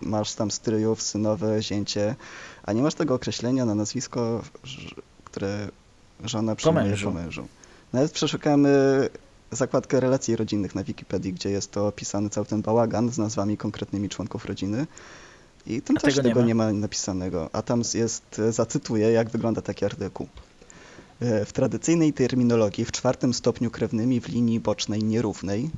masz tam stryjów, synowe, zięcie, a nie masz tego określenia na nazwisko, które żona przyjmuje po mężu. Po mężu. Nawet przeszukamy zakładkę relacji rodzinnych na Wikipedii, gdzie jest to opisany cały ten bałagan z nazwami konkretnymi członków rodziny. I tam A też tego, nie, ma? nie ma napisanego. A tam jest, zacytuję, jak wygląda taki artykuł. E, w tradycyjnej terminologii w czwartym stopniu krewnymi w linii bocznej nierównej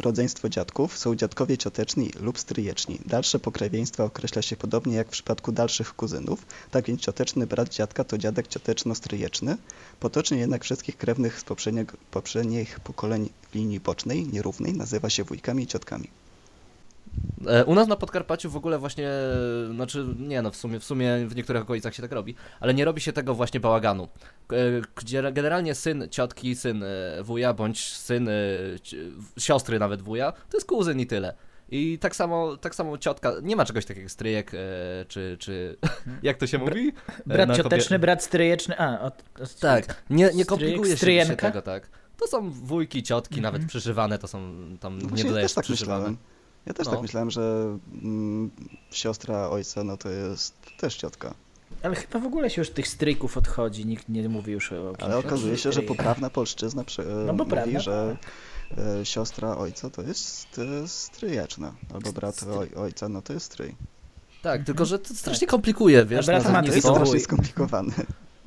rodzeństwo dziadków są dziadkowie cioteczni lub stryjeczni. Dalsze pokrewieństwa określa się podobnie jak w przypadku dalszych kuzynów, tak więc cioteczny brat dziadka to dziadek cioteczno-stryjeczny. Potocznie jednak wszystkich krewnych z poprzednich pokoleń linii bocznej, nierównej, nazywa się wujkami i ciotkami. E, u nas na Podkarpaciu w ogóle właśnie, znaczy nie no, w sumie, w sumie w niektórych okolicach się tak robi, ale nie robi się tego właśnie bałaganu, e, gdzie generalnie syn ciotki, syn e, wuja, bądź syn siostry nawet wuja, to jest kuzyn i tyle. I tak samo, tak samo ciotka, nie ma czegoś takiego stryjek, czy, czy jak to się mówi? Brat cioteczny, brat stryjeczny, a, od, od, tak, nie, nie komplikuje się, się tego, tak. To są wujki, ciotki, -hmm. nawet przyszywane, to są, tam no nie dodajesz tak przyszywane. Myślałem. Ja też tak no. tak myślałem, że mm, siostra ojca, no to jest też ciotka. Ale chyba w ogóle się już tych stryjków odchodzi, nikt nie mówi już o Ale okazuje się, że poprawna polszczyzna przy, no, mówi, prawda, że e, siostra ojca to jest e, stryjeczna, albo brat oj, ojca, no to jest stryj. Tak, tylko że to strasznie tak. komplikuje, wiesz, to jest strasznie skomplikowane.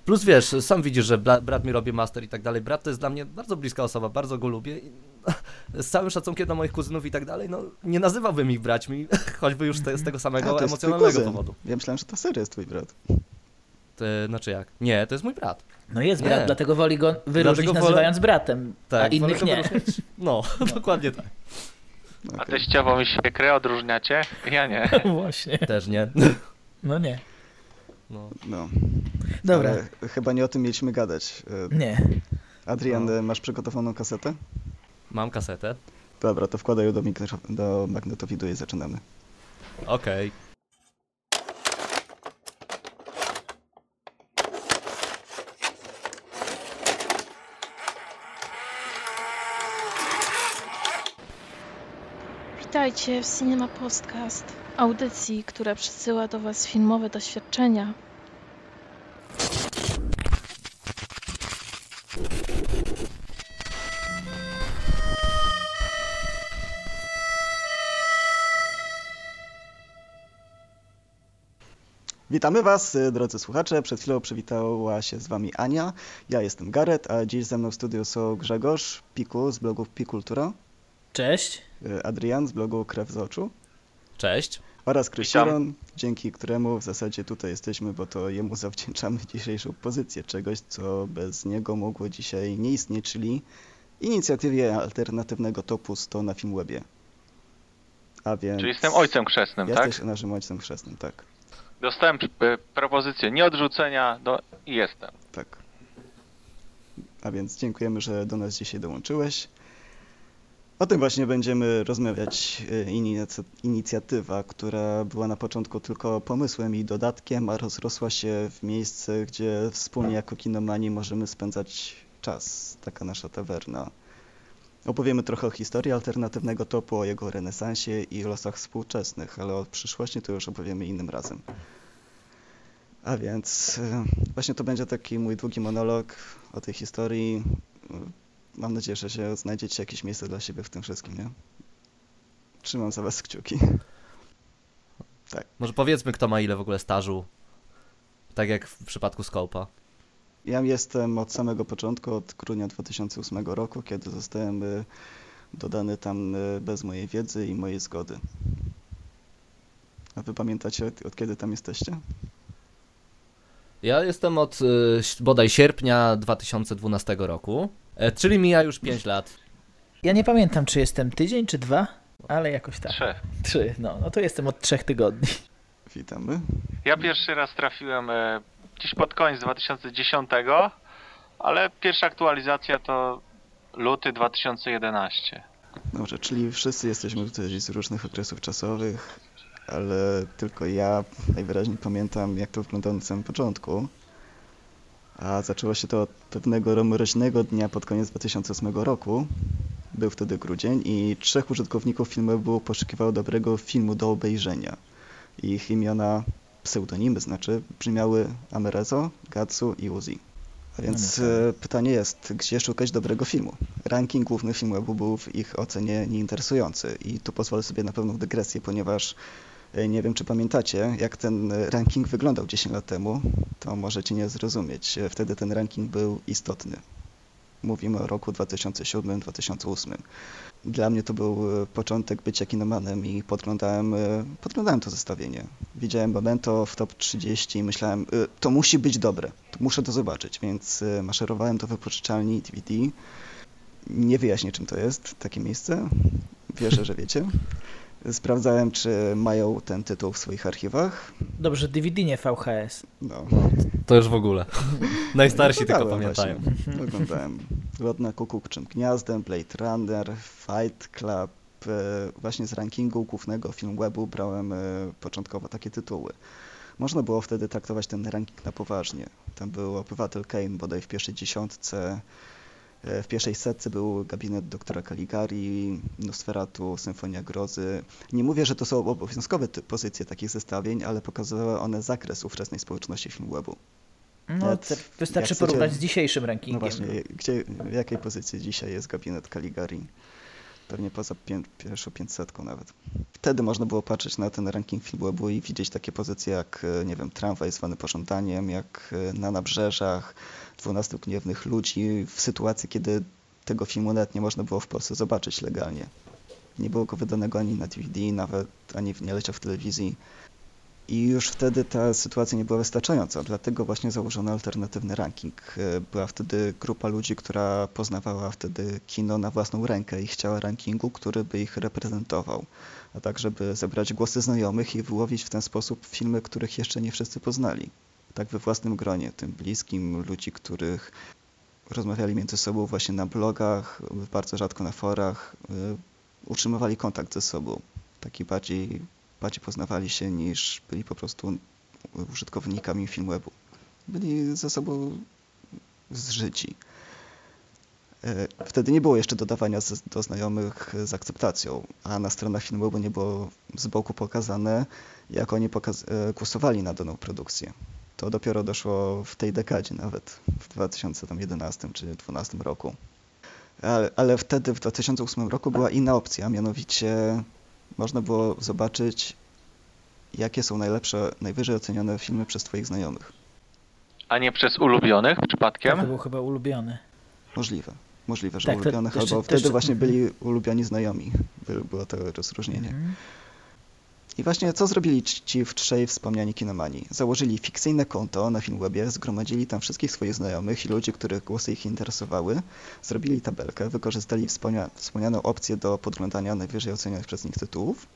Plus wiesz, sam widzisz, że brat mi robi master i tak dalej. Brat to jest dla mnie bardzo bliska osoba, bardzo go lubię. Z całym szacunkiem do moich kuzynów i tak dalej, no nie nazywałbym ich braćmi, choćby już te, z tego samego A, emocjonalnego powodu. Ja myślałem, że to serio jest twój brat. To, znaczy jak? Nie, to jest mój brat. No jest brat, nie. dlatego woli go wyróżnić dlatego nazywając wolę... bratem, tak, a innych nie. No, no, dokładnie tak. Okay. A teściową świekrę odróżniacie? Ja nie. Właśnie. Też nie. No nie. No. no. Dobra. Ale chyba nie o tym mieliśmy gadać. E, nie. Adrian, no. masz przygotowaną kasetę? Mam kasetę. Dobra, to wkładaj ją do, do magnetowidu i zaczynamy. Okej. Okay. Witajcie w Cinema Podcast, audycji, która przysyła do Was filmowe doświadczenia Witamy Was, y, drodzy słuchacze. Przed chwilą przywitała się z Wami Ania. Ja jestem Gareth, a dziś ze mną w studiu są Grzegorz Piku z blogu Pikultura. Cześć. Y, Adrian z blogu Krew z oczu. Cześć. Oraz Krystian, dzięki któremu w zasadzie tutaj jesteśmy, bo to jemu zawdzięczamy dzisiejszą pozycję czegoś, co bez niego mogło dzisiaj nie istnieć, czyli inicjatywie alternatywnego topu 100 na Filmwebie. A więc... Czyli jestem ojcem chrzestnym, jesteś tak? Jesteś naszym ojcem chrzestnym, tak. Dostałem e, propozycję nieodrzucenia do... i jestem. Tak. A więc dziękujemy, że do nas dzisiaj dołączyłeś. O tym właśnie będziemy rozmawiać. E, inicjatywa, która była na początku tylko pomysłem i dodatkiem, a rozrosła się w miejsce, gdzie wspólnie jako kinomani możemy spędzać czas. Taka nasza tawerna. Opowiemy trochę o historii alternatywnego topu, o jego renesansie i losach współczesnych, ale o przyszłości to już opowiemy innym razem. A więc e, właśnie to będzie taki mój długi monolog o tej historii. Mam nadzieję, że się znajdziecie jakieś miejsce dla siebie w tym wszystkim, nie? Trzymam za was kciuki. Tak. Może powiedzmy, kto ma ile w ogóle stażu. Tak jak w przypadku Scope'a. Ja jestem od samego początku, od grudnia 2008 roku, kiedy zostałem e, dodany tam e, bez mojej wiedzy i mojej zgody. A wy pamiętacie, od kiedy tam jesteście? Ja jestem od y, bodaj sierpnia 2012 roku, czyli mija już 5 lat. Ja nie pamiętam, czy jestem tydzień, czy dwa, ale jakoś tak. Trzy. Trzy, no, no to jestem od trzech tygodni. Witamy. Ja pierwszy raz trafiłem e, gdzieś pod koniec 2010, ale pierwsza aktualizacja to luty 2011. Dobrze, czyli wszyscy jesteśmy tutaj z różnych okresów czasowych ale tylko ja najwyraźniej pamiętam, jak to wyglądało na samym początku. A zaczęło się to od pewnego mroźnego dnia pod koniec 2008 roku. Był wtedy grudzień i trzech użytkowników filmu poszukiwało dobrego filmu do obejrzenia. Ich imiona, pseudonimy znaczy, brzmiały Amerezo, Gatsu i Uzi. A więc no, no, pytanie jest, gdzie szukać dobrego filmu? Ranking główny filmu był w ich ocenie nieinteresujący i tu pozwolę sobie na pewną dygresję, ponieważ e, nie wiem, czy pamiętacie, jak ten ranking wyglądał 10 lat temu, to możecie nie zrozumieć. Wtedy ten ranking był istotny. Mówimy o roku 2007-2008. Dla mnie to był e, początek bycia kinomanem i podglądałem, e, podglądałem to zestawienie. Widziałem Momento w top 30 i myślałem, e, to musi być dobre, to muszę to zobaczyć, więc maszerowałem do wypożyczalni DVD. Nie wyjaśnię, czym to jest, takie miejsce. Wierzę, że wiecie. Sprawdzałem, czy mają ten tytuł w swoich archiwach. Dobrze, DVD nie VHS. No. To już w ogóle. Najstarsi tylko pamiętają. Właśnie. Oglądałem. Lot na kukułczym gniazdem, Blade Runner, Fight Club. E, właśnie z rankingu głównego film webu brałem e, początkowo takie tytuły. Można było wtedy traktować ten ranking na poważnie. Tam był Obywatel Kane bodaj w pierwszej dziesiątce, w pierwszej setce był gabinet doktora Caligari, Nosferatu, Symfonia Grozy. Nie mówię, że to są obowiązkowe pozycje takich zestawień, ale pokazywały one zakres ówczesnej społeczności filmwebu. No, wystarczy porównać z dzisiejszym rankingiem. No właśnie, gdzie, w jakiej pozycji dzisiaj jest gabinet Caligari? Pewnie poza pię pierwszą 500 nawet. Wtedy można było patrzeć na ten ranking filmwebu i widzieć takie pozycje jak, e, nie wiem, tramwaj zwany pożądaniem, jak e, na nabrzeżach, 12 gniewnych ludzi w sytuacji, kiedy tego filmu nawet nie można było w Polsce zobaczyć legalnie. Nie było go wydanego ani na DVD, nawet ani nie leciał w telewizji. I już wtedy ta sytuacja nie była wystarczająca, dlatego właśnie założono alternatywny ranking. Była wtedy grupa ludzi, która poznawała wtedy kino na własną rękę i chciała rankingu, który by ich reprezentował, a tak, żeby zebrać głosy znajomych i wyłowić w ten sposób filmy, których jeszcze nie wszyscy poznali tak we własnym gronie, tym bliskim, ludzi, których rozmawiali między sobą właśnie na blogach, bardzo rzadko na forach, y, utrzymywali kontakt ze sobą. Taki bardziej, bardziej poznawali się niż byli po prostu użytkownikami Filmwebu. Byli ze sobą zżyci. Y, wtedy nie było jeszcze dodawania do znajomych z akceptacją, a na stronach Filmwebu nie było z boku pokazane, jak oni y, głosowali na daną produkcję to dopiero doszło w tej dekadzie nawet, w 2011 czy 2012 roku. Ale, ale wtedy, w 2008 roku była inna opcja, mianowicie można było zobaczyć, jakie są najlepsze, najwyżej ocenione filmy przez twoich znajomych. A nie przez ulubionych przypadkiem? To był chyba ulubiony. Możliwe. Możliwe, że tak, ulubionych, albo wtedy właśnie byli ulubioni znajomi. Było to rozróżnienie. Mhm. I właśnie co zrobili ci w trzej wspomniani kinomani? Założyli fikcyjne konto na Filmwebie, zgromadzili tam wszystkich swoich znajomych i ludzi, których głosy ich interesowały, zrobili tabelkę, wykorzystali wspomnia wspomnianą opcję do podglądania najwyżej ocenionych przez nich tytułów,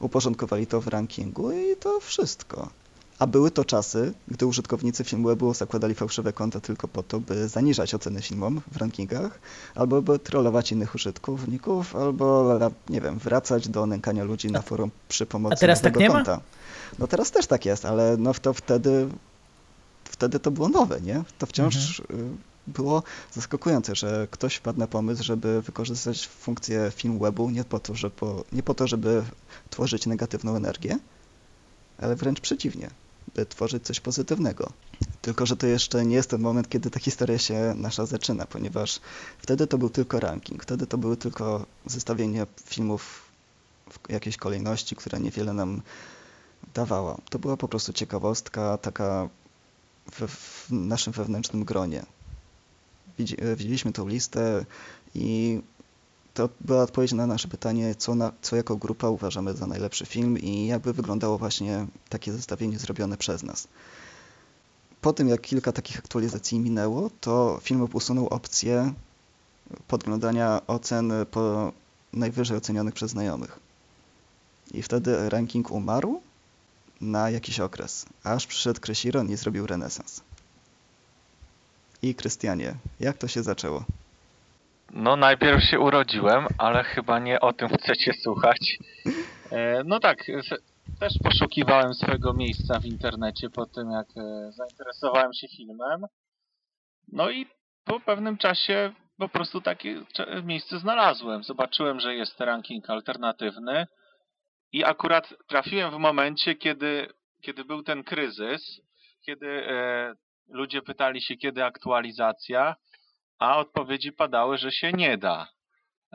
uporządkowali to w rankingu i to wszystko. A były to czasy, gdy użytkownicy Filmwebu zakładali fałszywe konta tylko po to, by zaniżać oceny filmom w rankingach, albo by trollować innych użytkowników, albo, nie wiem, wracać do nękania ludzi na forum przy pomocy A teraz tak nie konta. Ma? No teraz też tak jest, ale no to wtedy, wtedy to było nowe, nie? To wciąż mhm. Y, było zaskakujące, że ktoś wpadł na pomysł, żeby wykorzystać funkcję Filmwebu nie po to, żeby, nie po to, żeby tworzyć negatywną energię, ale wręcz przeciwnie by tworzyć coś pozytywnego. Tylko, że to jeszcze nie jest ten moment, kiedy ta historia się nasza zaczyna, ponieważ wtedy to był tylko ranking, wtedy to były tylko zestawienie filmów w jakiejś kolejności, która niewiele nam dawała. To była po prostu ciekawostka taka w, w naszym wewnętrznym gronie. Widzieliśmy tą listę i to była odpowiedź na nasze pytanie, co, na, co jako grupa uważamy za najlepszy film i jakby wyglądało właśnie takie zestawienie zrobione przez nas. Po tym, jak kilka takich aktualizacji minęło, to film usunął opcję podglądania ocen po najwyżej ocenionych przez znajomych. I wtedy ranking umarł na jakiś okres, aż przyszedł Kresiron i zrobił renesans. I Krystianie, jak to się zaczęło? No najpierw się urodziłem, ale chyba nie o tym chcecie słuchać. E, no tak, też poszukiwałem swojego miejsca w internecie po tym, jak e, zainteresowałem się filmem. No i po pewnym czasie po prostu takie miejsce znalazłem. Zobaczyłem, że jest ranking alternatywny. I akurat trafiłem w momencie, kiedy, kiedy był ten kryzys, kiedy e, ludzie pytali się, kiedy aktualizacja, a odpowiedzi padały, że się nie da.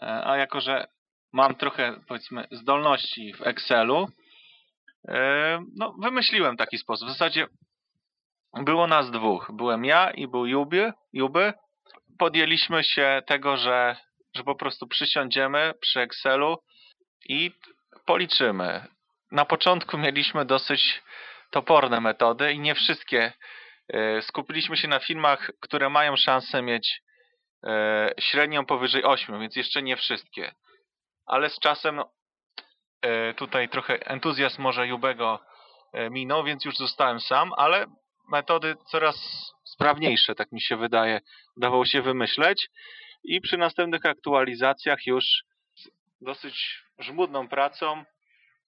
E, a jako, że mam trochę, powiedzmy, zdolności w Excelu, e, no, wymyśliłem taki sposób. W zasadzie było nas dwóch. Byłem ja i był Juby. Juby. Podjęliśmy się tego, że, że po prostu przysiądziemy przy Excelu i policzymy. Na początku mieliśmy dosyć toporne metody i nie wszystkie. E, skupiliśmy się na filmach, które mają szansę mieć e, średnią powyżej 8, więc jeszcze nie wszystkie. Ale z czasem e, tutaj trochę entuzjazm może Jubego minął, więc już zostałem sam, ale metody coraz sprawniejsze, tak mi się wydaje, udawało się wymyśleć i przy następnych aktualizacjach już dosyć żmudną pracą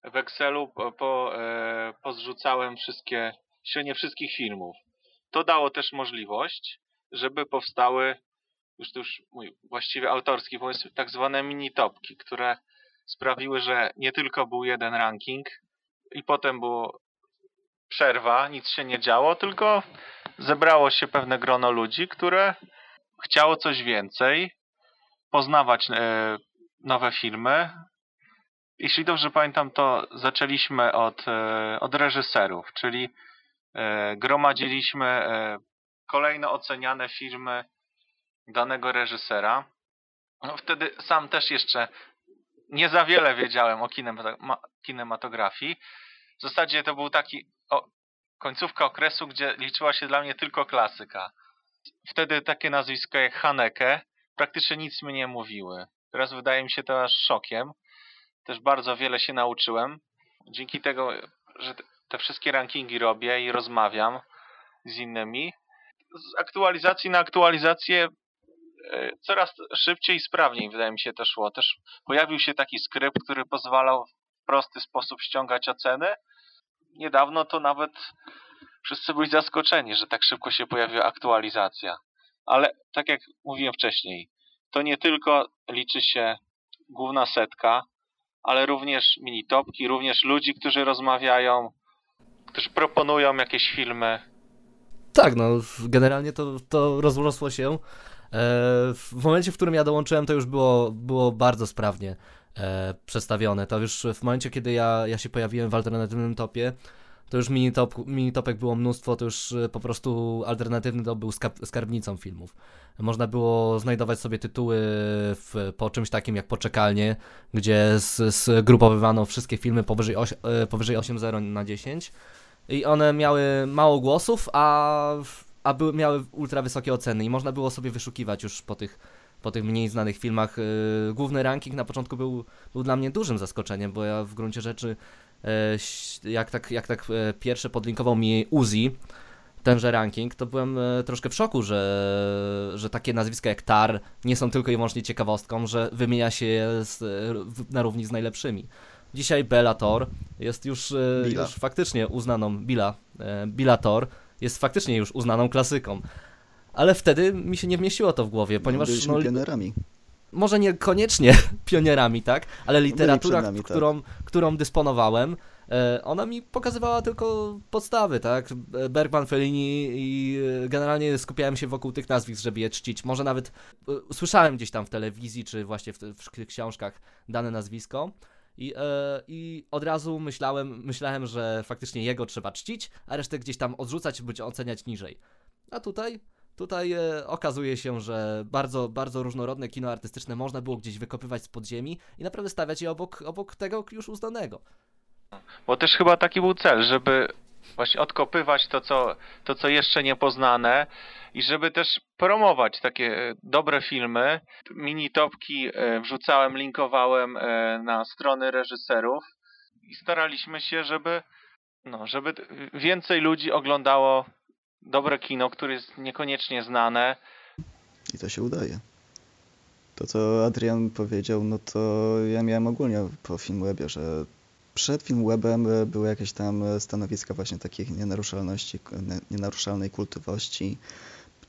w Excelu po, po, e, pozrzucałem wszystkie, średnie wszystkich filmów. To dało też możliwość, żeby powstały, już to już mój właściwie autorski pomysł, tak zwane mini-topki, które sprawiły, że nie tylko był jeden ranking i potem było przerwa, nic się nie działo, tylko zebrało się pewne grono ludzi, które chciało coś więcej, poznawać e, nowe filmy. Jeśli dobrze pamiętam, to zaczęliśmy od, e, od reżyserów, czyli e, gromadziliśmy kolejno oceniane filmy danego reżysera. No, wtedy sam też jeszcze nie za wiele wiedziałem o kinematografii. W zasadzie to był taki o, końcówka okresu, gdzie liczyła się dla mnie tylko klasyka. Wtedy takie nazwiska jak Haneke praktycznie nic mi nie mówiły. Teraz wydaje mi się to aż szokiem. Też bardzo wiele się nauczyłem. Dzięki tego, że te wszystkie rankingi robię i rozmawiam z innymi. Z aktualizacji na aktualizację coraz szybciej i sprawniej wydaje mi się to szło. Też pojawił się taki skrypt, który pozwalał w prosty sposób ściągać oceny niedawno to nawet wszyscy byli zaskoczeni, że tak szybko się pojawiła aktualizacja. Ale tak jak mówiłem wcześniej, to nie tylko liczy się główna setka, ale również mini-topki, również ludzi, którzy rozmawiają, którzy proponują jakieś filmy. Tak, no generalnie to, to rozrosło się. E, w momencie, w którym ja dołączyłem, to już było, było bardzo sprawnie e, przedstawione. To już w momencie, kiedy ja, ja się pojawiłem w alternatywnym topie, to już mini, top, topek było mnóstwo, to już e, po prostu alternatywny to był skarbnicą filmów. Można było znajdować sobie tytuły w, po czymś takim jak Poczekalnie, gdzie zgrupowywano wszystkie filmy powyżej, powyżej 8.0 na 10 i one miały mało głosów, a, a były, miały ultra wysokie oceny i można było sobie wyszukiwać już po tych po tych mniej znanych filmach. Yy, główny ranking na początku był, był dla mnie dużym zaskoczeniem, bo ja w gruncie rzeczy yy, jak tak, jak tak yy, pierwsze podlinkował mi Uzi, tenże ranking, to byłem troszkę w szoku, że, że takie nazwiska jak Tar nie są tylko i wyłącznie ciekawostką, że wymienia się je z, na równi z najlepszymi. Dzisiaj Bellator jest już, już faktycznie uznaną, Bila, Bilator jest faktycznie już uznaną klasyką ale wtedy mi się nie wmieściło to w głowie, ponieważ... No, pionerami. Może niekoniecznie pionierami, tak? Ale literatura, nami, którą, tak. którą dysponowałem, e, ona mi pokazywała tylko podstawy, tak? Bergman, Fellini i e, generalnie skupiałem się wokół tych nazwisk, żeby je czcić. Może nawet e, słyszałem gdzieś tam w telewizji, czy właśnie w, w książkach dane nazwisko. I, I od razu myślałem, myślałem, że faktycznie jego trzeba czcić, a resztę gdzieś tam odrzucać bądź oceniać niżej. A tutaj Tutaj e, okazuje się, że bardzo, bardzo różnorodne kino artystyczne można było gdzieś wykopywać z podziemi i naprawdę stawiać je obok, obok tego już uznanego. Bo też chyba taki był cel, żeby właśnie odkopywać to co, to, co jeszcze niepoznane i żeby też promować takie e, dobre filmy. Mini topki e, wrzucałem, linkowałem e, na strony reżyserów i staraliśmy się, żeby, no, żeby więcej ludzi oglądało dobre kino, które jest niekoniecznie znane. I to się udaje. To, co Adrian powiedział, no to ja miałem ogólnie po Filmwebie, że przed Filmwebem były jakieś tam stanowiska właśnie takich nienaruszalności, nienaruszalnej kultowości,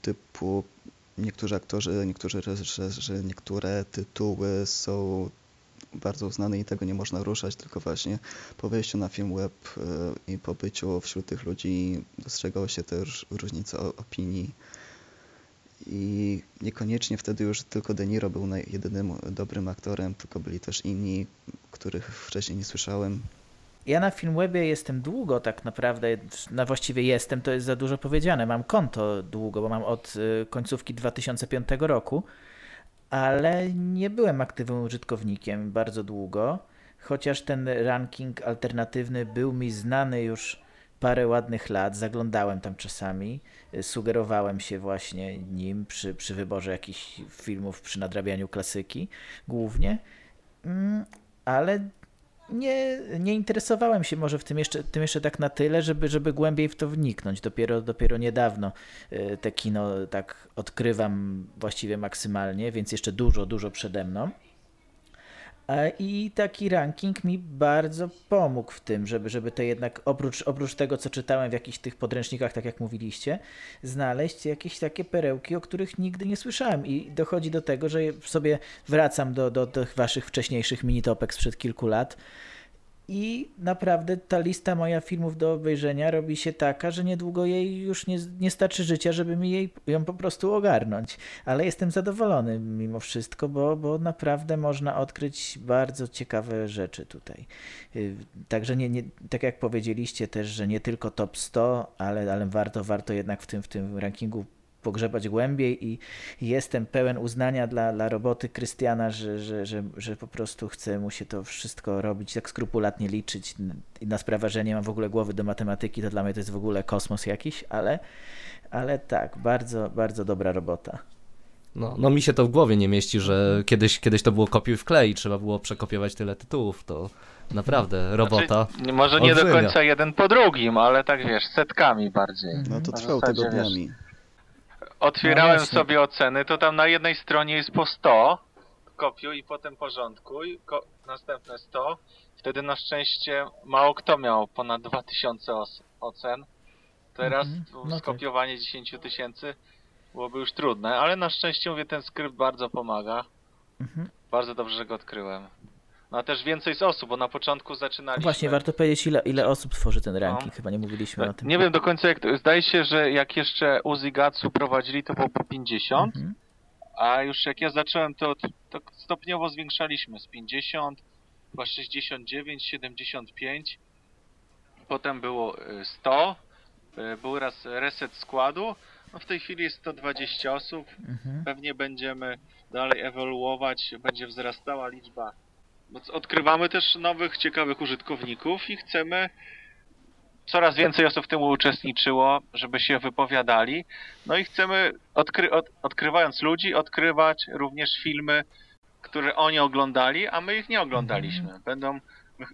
typu niektórzy aktorzy, niektórzy reżyserzy, niektóre tytuły są bardzo uznany i tego nie można ruszać, tylko właśnie po wejściu na film web i po byciu wśród tych ludzi dostrzegało się też różnice opinii i niekoniecznie wtedy już tylko De Niro był jedynym dobrym aktorem, tylko byli też inni, których wcześniej nie słyszałem. Ja na Filmwebie jestem długo tak naprawdę, na właściwie jestem, to jest za dużo powiedziane. Mam konto długo, bo mam od y, końcówki 2005 roku, ale nie byłem aktywnym użytkownikiem bardzo długo, chociaż ten ranking alternatywny był mi znany już parę ładnych lat, zaglądałem tam czasami, y, sugerowałem się właśnie nim przy, przy wyborze jakichś filmów, przy nadrabianiu klasyki głównie, mm, ale nie, nie interesowałem się może w tym jeszcze, tym jeszcze tak na tyle, żeby, żeby głębiej w to wniknąć. Dopiero, dopiero niedawno y, te kino tak odkrywam właściwie maksymalnie, więc jeszcze dużo, dużo przede mną. I taki ranking mi bardzo pomógł w tym, żeby, żeby to jednak oprócz, oprócz tego, co czytałem w jakichś tych podręcznikach, tak jak mówiliście, znaleźć jakieś takie perełki, o których nigdy nie słyszałem. I dochodzi do tego, że sobie wracam do, do, do waszych wcześniejszych minitopek sprzed kilku lat i naprawdę ta lista moja filmów do obejrzenia robi się taka, że niedługo jej już nie, nie starczy życia, żeby mi jej, ją po prostu ogarnąć. Ale jestem zadowolony mimo wszystko, bo, bo naprawdę można odkryć bardzo ciekawe rzeczy tutaj. Y, także nie, nie, tak jak powiedzieliście też, że nie tylko top 100, ale, ale warto, warto jednak w tym, w tym rankingu pogrzebać głębiej i jestem pełen uznania dla, dla roboty Krystiana, że, że, że, że po prostu chce mu się to wszystko robić, tak skrupulatnie liczyć i na sprawę, że nie mam w ogóle głowy do matematyki, to dla mnie to jest w ogóle kosmos jakiś, ale, ale tak, bardzo, bardzo dobra robota. No, no mi się to w głowie nie mieści, że kiedyś, kiedyś to było kopiuj w klej, trzeba było przekopiować tyle tytułów, to naprawdę znaczy, robota. Znaczy, może nie olbrzymia. do końca jeden po drugim, ale tak wiesz, setkami bardziej. No to trwało tego dniami. Wiesz, Otwierałem no sobie oceny, to tam na jednej stronie jest po 100, kopiuj i potem porządkuj, ko następne 100. Wtedy na szczęście mało kto miał ponad 2000 ocen. Teraz mm -hmm. no skopiowanie tak. 10 tysięcy byłoby już trudne, ale na szczęście mówię, ten skrypt bardzo pomaga. Mm -hmm. Bardzo dobrze, że go odkryłem. No a też więcej z osób, bo na początku zaczynaliśmy... Właśnie, warto powiedzieć, ile, ile osób tworzy ten ranking, no. chyba nie mówiliśmy no, o tym. Nie wiem do końca, jak to, zdaje się, że jak jeszcze Uzi Gatsu prowadzili, to było po 50, mhm. a już jak ja zacząłem, to, to stopniowo zwiększaliśmy z 50, chyba 69, 75, potem było 100, y, y, był raz reset składu, no w tej chwili jest 120 osób, mhm. pewnie będziemy dalej ewoluować, będzie wzrastała liczba odkrywamy też nowych, ciekawych użytkowników i chcemy coraz więcej osób w tym uczestniczyło, żeby się wypowiadali. No i chcemy, odkry od odkrywając ludzi, odkrywać również filmy, które oni oglądali, a my ich nie oglądaliśmy. Mhm. Będą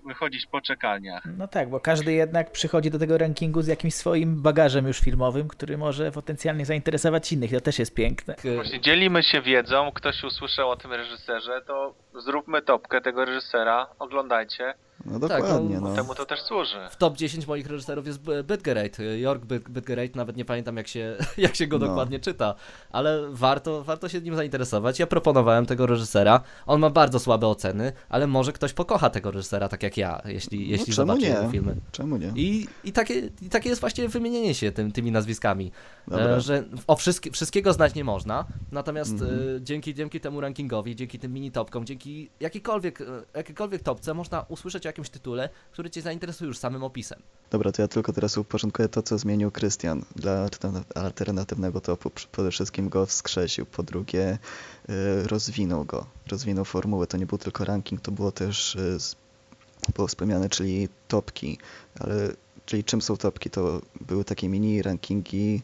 wychodzić po czekalniach. No tak, bo każdy jednak przychodzi do tego rankingu z jakimś swoim bagażem już filmowym, który może potencjalnie zainteresować innych. To też jest piękne. Właśnie dzielimy się wiedzą, ktoś usłyszał o tym reżyserze, to zróbmy topkę tego reżysera, oglądajcie. No dokładnie. Tak, no, no. Temu to też służy. W top 10 moich reżyserów jest Bidgereit. York Bidgereit, nawet nie pamiętam jak się, jak się go no. dokładnie czyta, ale warto, warto się nim zainteresować. Ja proponowałem tego reżysera. On ma bardzo słabe oceny, ale może ktoś pokocha tego reżysera tak jak ja, jeśli, no, jeśli zobaczy nie? jego filmy. Czemu nie? I, i, takie, I takie jest właśnie wymienienie się tym, tymi nazwiskami. E, że o wszystkie, wszystkiego znać nie można, natomiast mm -hmm. dzięki, dzięki temu rankingowi, dzięki tym mini topkom, dzięki jakiejkolwiek, e, jakiejkolwiek topce można usłyszeć o jakimś tytule, który cię zainteresuje już samym opisem. Dobra, to ja tylko teraz uporządkuję to, co zmienił Krystian dla alternatywnego topu. Przede wszystkim go wskrzesił, po drugie rozwinął go, rozwinął formułę. To nie był tylko ranking, to było też było wspomniane, czyli topki, ale czyli czym są topki? To były takie mini rankingi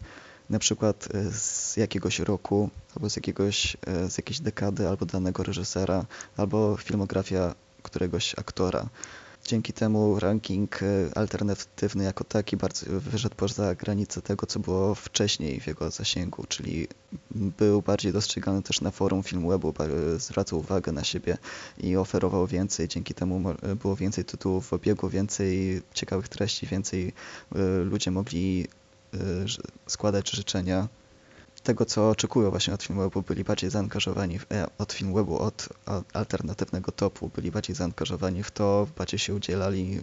na przykład e, z jakiegoś roku, albo z, jakiegoś, z jakiejś dekady, albo danego reżysera, albo filmografia któregoś aktora. Dzięki temu ranking e, alternatywny jako taki bardzo wyszedł poza granicę tego, co było wcześniej w jego zasięgu, czyli był bardziej dostrzegany też na forum Filmwebu, zwracał uwagę na siebie i oferował więcej. Dzięki temu było więcej tytułów w obiegu, więcej ciekawych treści, więcej ludzie mogli składać życzenia. Tego, co oczekują właśnie od Filmwebu, byli bardziej zaangażowani w, e, od Filmwebu, od alternatywnego topu, byli bardziej zaangażowani w to, bardziej się udzielali,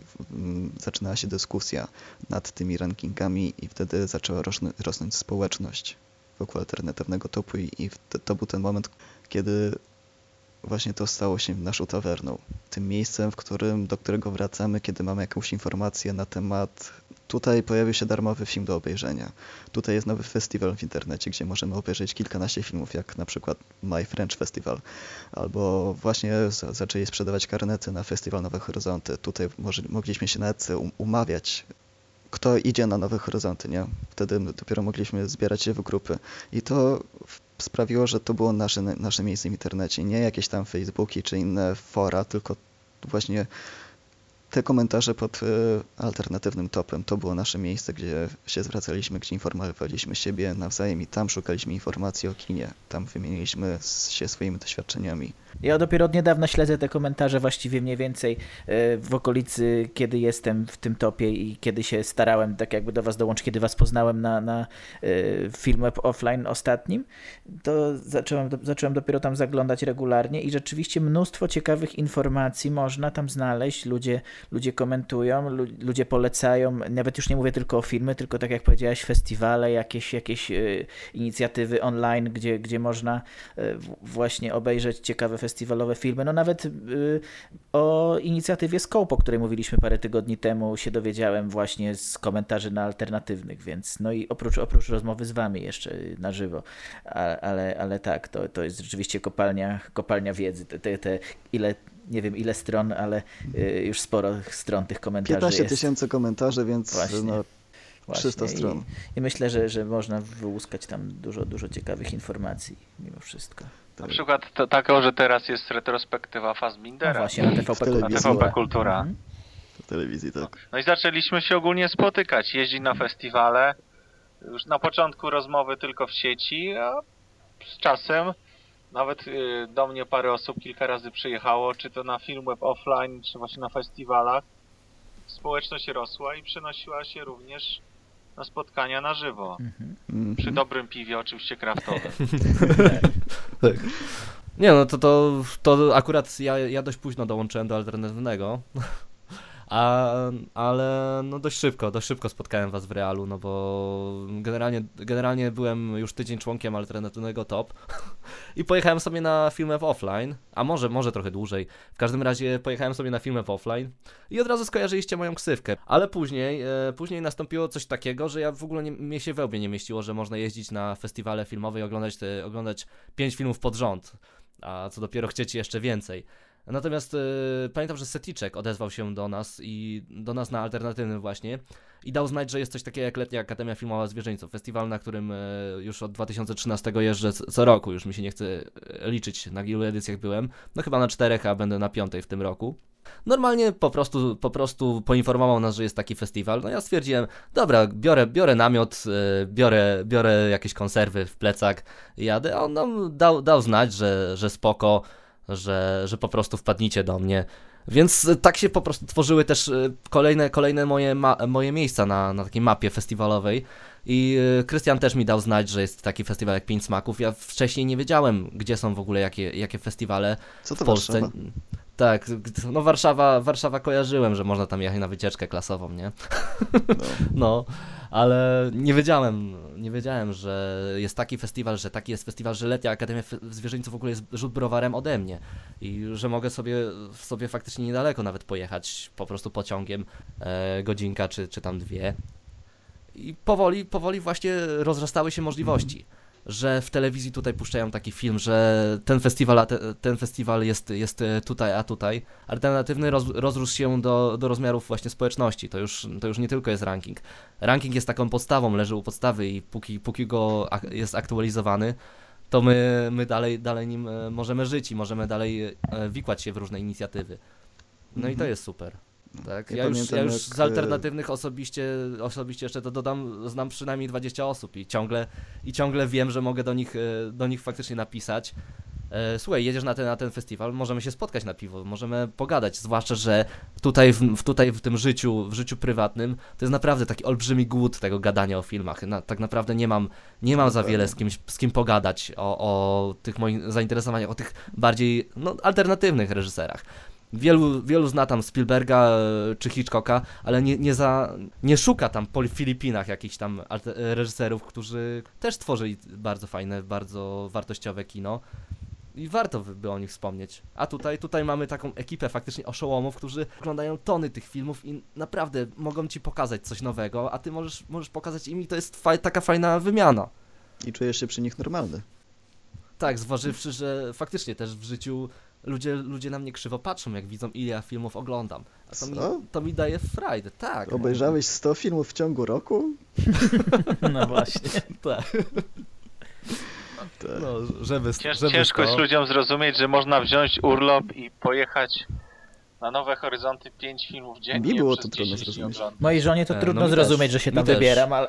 zaczynała się dyskusja nad tymi rankingami i wtedy zaczęła rosnąć społeczność wokół alternatywnego topu i, i to był ten moment, kiedy właśnie to stało się naszą tawerną. Tym miejscem, w którym, do którego wracamy, kiedy mamy jakąś informację na temat. Tutaj pojawił się darmowy film do obejrzenia. Tutaj jest nowy festiwal w internecie, gdzie możemy obejrzeć kilkanaście filmów, jak na przykład My French Festival. Albo właśnie zaczęli sprzedawać karnety na festiwal Nowe Horyzonty. Tutaj może, mogliśmy się nawet umawiać kto idzie na Nowe Horyzonty, nie? Wtedy dopiero mogliśmy zbierać się w grupy. I to sprawiło, że to było nasze, nasze miejsce w internecie. Nie jakieś tam Facebooki czy inne fora, tylko właśnie te komentarze pod e, alternatywnym topem to było nasze miejsce, gdzie się zwracaliśmy, gdzie informowaliśmy siebie nawzajem i tam szukaliśmy informacji o kinie. Tam wymieniliśmy się swoimi doświadczeniami. Ja dopiero od niedawna śledzę te komentarze właściwie mniej więcej e, w okolicy, kiedy jestem w tym topie i kiedy się starałem tak jakby do was dołączyć, kiedy was poznałem na, na e, film offline ostatnim, to zacząłem, zacząłem dopiero tam zaglądać regularnie i rzeczywiście mnóstwo ciekawych informacji można tam znaleźć. Ludzie, ludzie komentują, ludzie polecają, nawet już nie mówię tylko o filmy, tylko tak jak powiedziałeś, festiwale, jakieś, jakieś e, inicjatywy online, gdzie, gdzie można właśnie obejrzeć ciekawe festiwale festiwalowe filmy. No nawet y, o inicjatywie Scope, o której mówiliśmy parę tygodni temu, się dowiedziałem właśnie z komentarzy na alternatywnych, więc no i oprócz, oprócz rozmowy z wami jeszcze na żywo, ale, ale tak, to, to jest rzeczywiście kopalnia, kopalnia wiedzy. Te, te, ile nie wiem ile stron, ale y, już sporo stron tych komentarzy 15 tysięcy komentarzy, więc Właśnie. no, 300 stron. I, I, myślę, że, że można wyłuskać tam dużo, dużo ciekawych informacji mimo wszystko. Na przykład to taką, że teraz jest retrospektywa Fassbindera. No właśnie, na TVP, na TVP Kultura. Mhm. telewizji, tak. No i zaczęliśmy się ogólnie spotykać, jeździć na festiwale. Już na początku rozmowy tylko w sieci, a z czasem nawet y, do mnie parę osób kilka razy przyjechało, czy to na film web offline, czy właśnie na festiwalach. Społeczność rosła i przenosiła się również na spotkania na żywo. Mhm. Przy dobrym piwie oczywiście kraftowym. tak. Nie no, to, to, to akurat ja, ja dość późno dołączyłem do alternatywnego. A, ale no dość szybko, dość szybko spotkałem was w realu, no bo generalnie, generalnie byłem już tydzień członkiem alternatywnego top i pojechałem sobie na filmę w offline, a może, może trochę dłużej. W każdym razie pojechałem sobie na filmę w offline i od razu skojarzyliście moją ksywkę. Ale później, e, później nastąpiło coś takiego, że ja w ogóle nie, mnie się we łbie nie mieściło, że można jeździć na festiwale filmowe i oglądać, te, oglądać pięć filmów pod rząd, a co dopiero chcieć jeszcze więcej. Natomiast y, pamiętam, że Seticzek odezwał się do nas i do nas na alternatywnym właśnie i dał znać, że jest coś takiego jak Letnia Akademia Filmowa Zwierzyńców, festiwal, na którym y, już od 2013 jeżdżę co roku, już mi się nie chce liczyć na ilu edycjach byłem, no chyba na czterech, a będę na piątej w tym roku. Normalnie po prostu, po prostu poinformował nas, że jest taki festiwal. No ja stwierdziłem, dobra, biorę, biorę namiot, biorę, biorę jakieś konserwy w plecak, jadę. A on nam dał, dał znać, że, że spoko, że, że po prostu wpadnicie do mnie. Więc tak się po prostu tworzyły też e, kolejne, kolejne moje, ma, moje miejsca na, na takiej mapie festiwalowej. I e, Krystian też mi dał znać, że jest taki festiwal jak Pięć Smaków. Ja wcześniej nie wiedziałem, gdzie są w ogóle jakie, jakie festiwale Co to w Polsce. Warszawa? Tak, no Warszawa, Warszawa kojarzyłem, że można tam jechać na wycieczkę klasową, nie? No. no ale nie wiedziałem, nie wiedziałem, że jest taki festiwal, że taki jest festiwal, że Letnia Akademia Zwierzyńców w ogóle jest rzut browarem ode mnie i że mogę sobie, sobie faktycznie niedaleko nawet pojechać po prostu pociągiem e, godzinka czy, czy tam dwie i powoli, powoli właśnie rozrastały się możliwości. Że w telewizji tutaj puszczają taki film, że ten festiwal, ten festiwal jest, jest tutaj, a tutaj. Alternatywny roz, rozrósł się do, do rozmiarów właśnie społeczności. To już, to już nie tylko jest ranking. Ranking jest taką podstawą, leży u podstawy i póki, póki go jest aktualizowany, to my, my dalej, dalej nim e, możemy żyć i możemy dalej e, wikłać się w różne inicjatywy. No i to mhm. jest super. Tak? Ja, ja już, ja już z alternatywnych osobiście, osobiście jeszcze to dodam, znam przynajmniej 20 osób i ciągle, i ciągle wiem, że mogę do nich, e, do nich faktycznie napisać e, słuchaj, jedziesz na ten, na ten festiwal, możemy się spotkać na piwo, możemy pogadać, zwłaszcza, że tutaj w, tutaj w tym życiu, w życiu prywatnym, to jest naprawdę taki olbrzymi głód tego gadania o filmach. Na, tak naprawdę nie mam, nie mam za wiele z, kimś, z kim pogadać o, o tych moich zainteresowaniach, o tych bardziej no, alternatywnych reżyserach. Wielu, wielu zna tam Spielberga e, czy Hitchcocka, ale nie, nie, za, nie szuka tam po Filipinach jakichś tam reżyserów, którzy też tworzyli bardzo fajne, bardzo wartościowe kino. I warto by o nich wspomnieć. A tutaj, tutaj mamy taką ekipę faktycznie oszołomów, którzy oglądają tony tych filmów i naprawdę mogą ci pokazać coś nowego, a ty możesz, możesz pokazać im i to jest faj, taka fajna wymiana. I czujesz się przy nich normalny. Tak, zważywszy, że faktycznie też w życiu ludzie, ludzie na mnie krzywo patrzą, jak widzą, ile ja filmów oglądam. A to, mi, to mi daje frajdę, tak. Obejrzałeś 100 filmów w ciągu roku? No właśnie. tak. No, żeby, Cięż, żeby ciężko jest ludziom zrozumieć, że można wziąć urlop i pojechać na Nowe Horyzonty 5 filmów dziennie. Mi było to trudno zrozumieć. Mojej żonie to e, trudno no zrozumieć, też. że się tam wybieram, ale...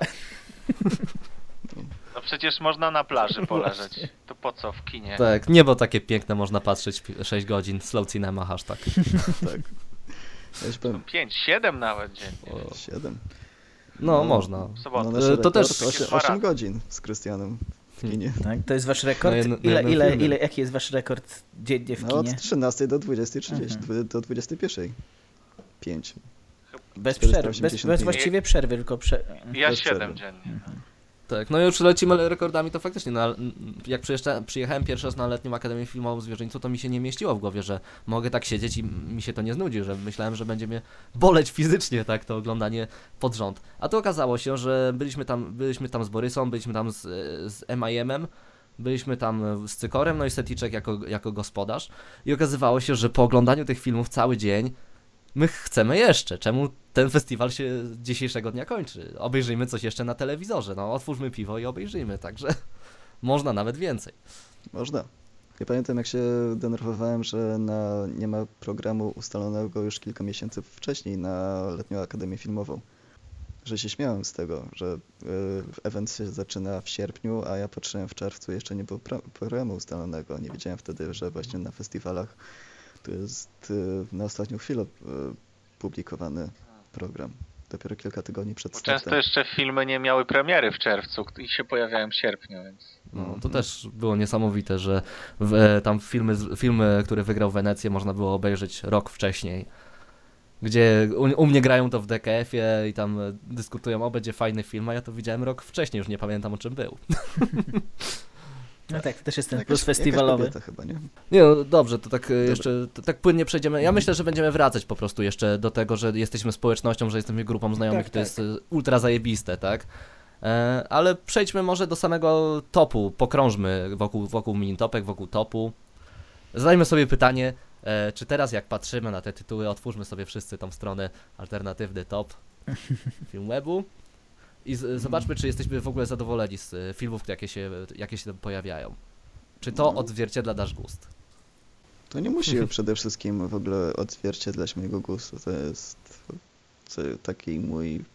No przecież można na plaży poleżeć. To po co w kinie? Tak, niebo takie piękne, można patrzeć 6 godzin, slow cinema, hashtag. tak. Ja 5, 7 nawet dziennie. O, 7. No, no można. No, to też 8, 8 godzin z Krystianem w hmm. kinie. Tak, to jest wasz rekord? No, ile, ile, ile, jaki jest wasz rekord dziennie w no, kinie? Od 13 do 20.30, mhm. do 21. 5. Bez, przerwy, bez, bez właściwie przerwy, tylko prze... Ja 7 dziennie. Mhm. Tak, no już lecimy rekordami, to faktycznie, no, jak przyjechałem pierwszy raz na letnią Akademię Filmową w Zwierzyńcu, to mi się nie mieściło w głowie, że mogę tak siedzieć i mi się to nie znudzi, że myślałem, że będzie mnie boleć fizycznie, tak, to oglądanie pod rząd. A to okazało się, że byliśmy tam, byliśmy tam z Borysą, byliśmy tam z, z MIM-em, byliśmy tam z Cykorem, no i Seticzek jako, jako gospodarz i okazywało się, że po oglądaniu tych filmów cały dzień my chcemy jeszcze. Czemu ten festiwal się dzisiejszego dnia kończy? Obejrzyjmy coś jeszcze na telewizorze. No, otwórzmy piwo i obejrzyjmy, także można nawet więcej. Można. Ja pamiętam, jak się denerwowałem, że na, nie ma programu ustalonego już kilka miesięcy wcześniej na Letnią Akademię Filmową. Że się śmiałem z tego, że y, event się zaczyna w sierpniu, a ja patrzyłem w czerwcu, jeszcze nie było programu ustalonego. Nie wiedziałem wtedy, że właśnie na festiwalach to jest y, na ostatnią chwilę y, publikowany program. Dopiero kilka tygodni przed Bo startem. Często jeszcze filmy nie miały premiery w czerwcu i się pojawiają w sierpniu, więc... No, to też było niesamowite, że w, e, tam filmy, filmy, które wygrał Wenecję, można było obejrzeć rok wcześniej. Gdzie u, u mnie grają to w DKF-ie i tam dyskutują, o będzie fajny film, a ja to widziałem rok wcześniej, już nie pamiętam o czym był. No tak, to też jest ten jakaś, plus festiwalowy. chyba, nie? nie, no dobrze, to tak e, jeszcze to, tak płynnie przejdziemy. Ja myślę, że będziemy wracać po prostu jeszcze do tego, że jesteśmy społecznością, że jesteśmy grupą znajomych, tak, to tak. jest e, ultra zajebiste, tak? E, ale przejdźmy może do samego topu, pokrążmy wokół, wokół mini-topek, wokół topu. Zadajmy sobie pytanie, czy teraz jak patrzymy na te tytuły, otwórzmy sobie wszyscy tą stronę alternatywny top Filmwebu i z, zobaczmy, czy jesteśmy w ogóle zadowoleni z e, filmów, jakie się, jakie się tam pojawiają. Czy to no. odzwierciedla nasz gust? To nie musi przede wszystkim w ogóle odzwierciedlać mojego gustu. To jest taki mój,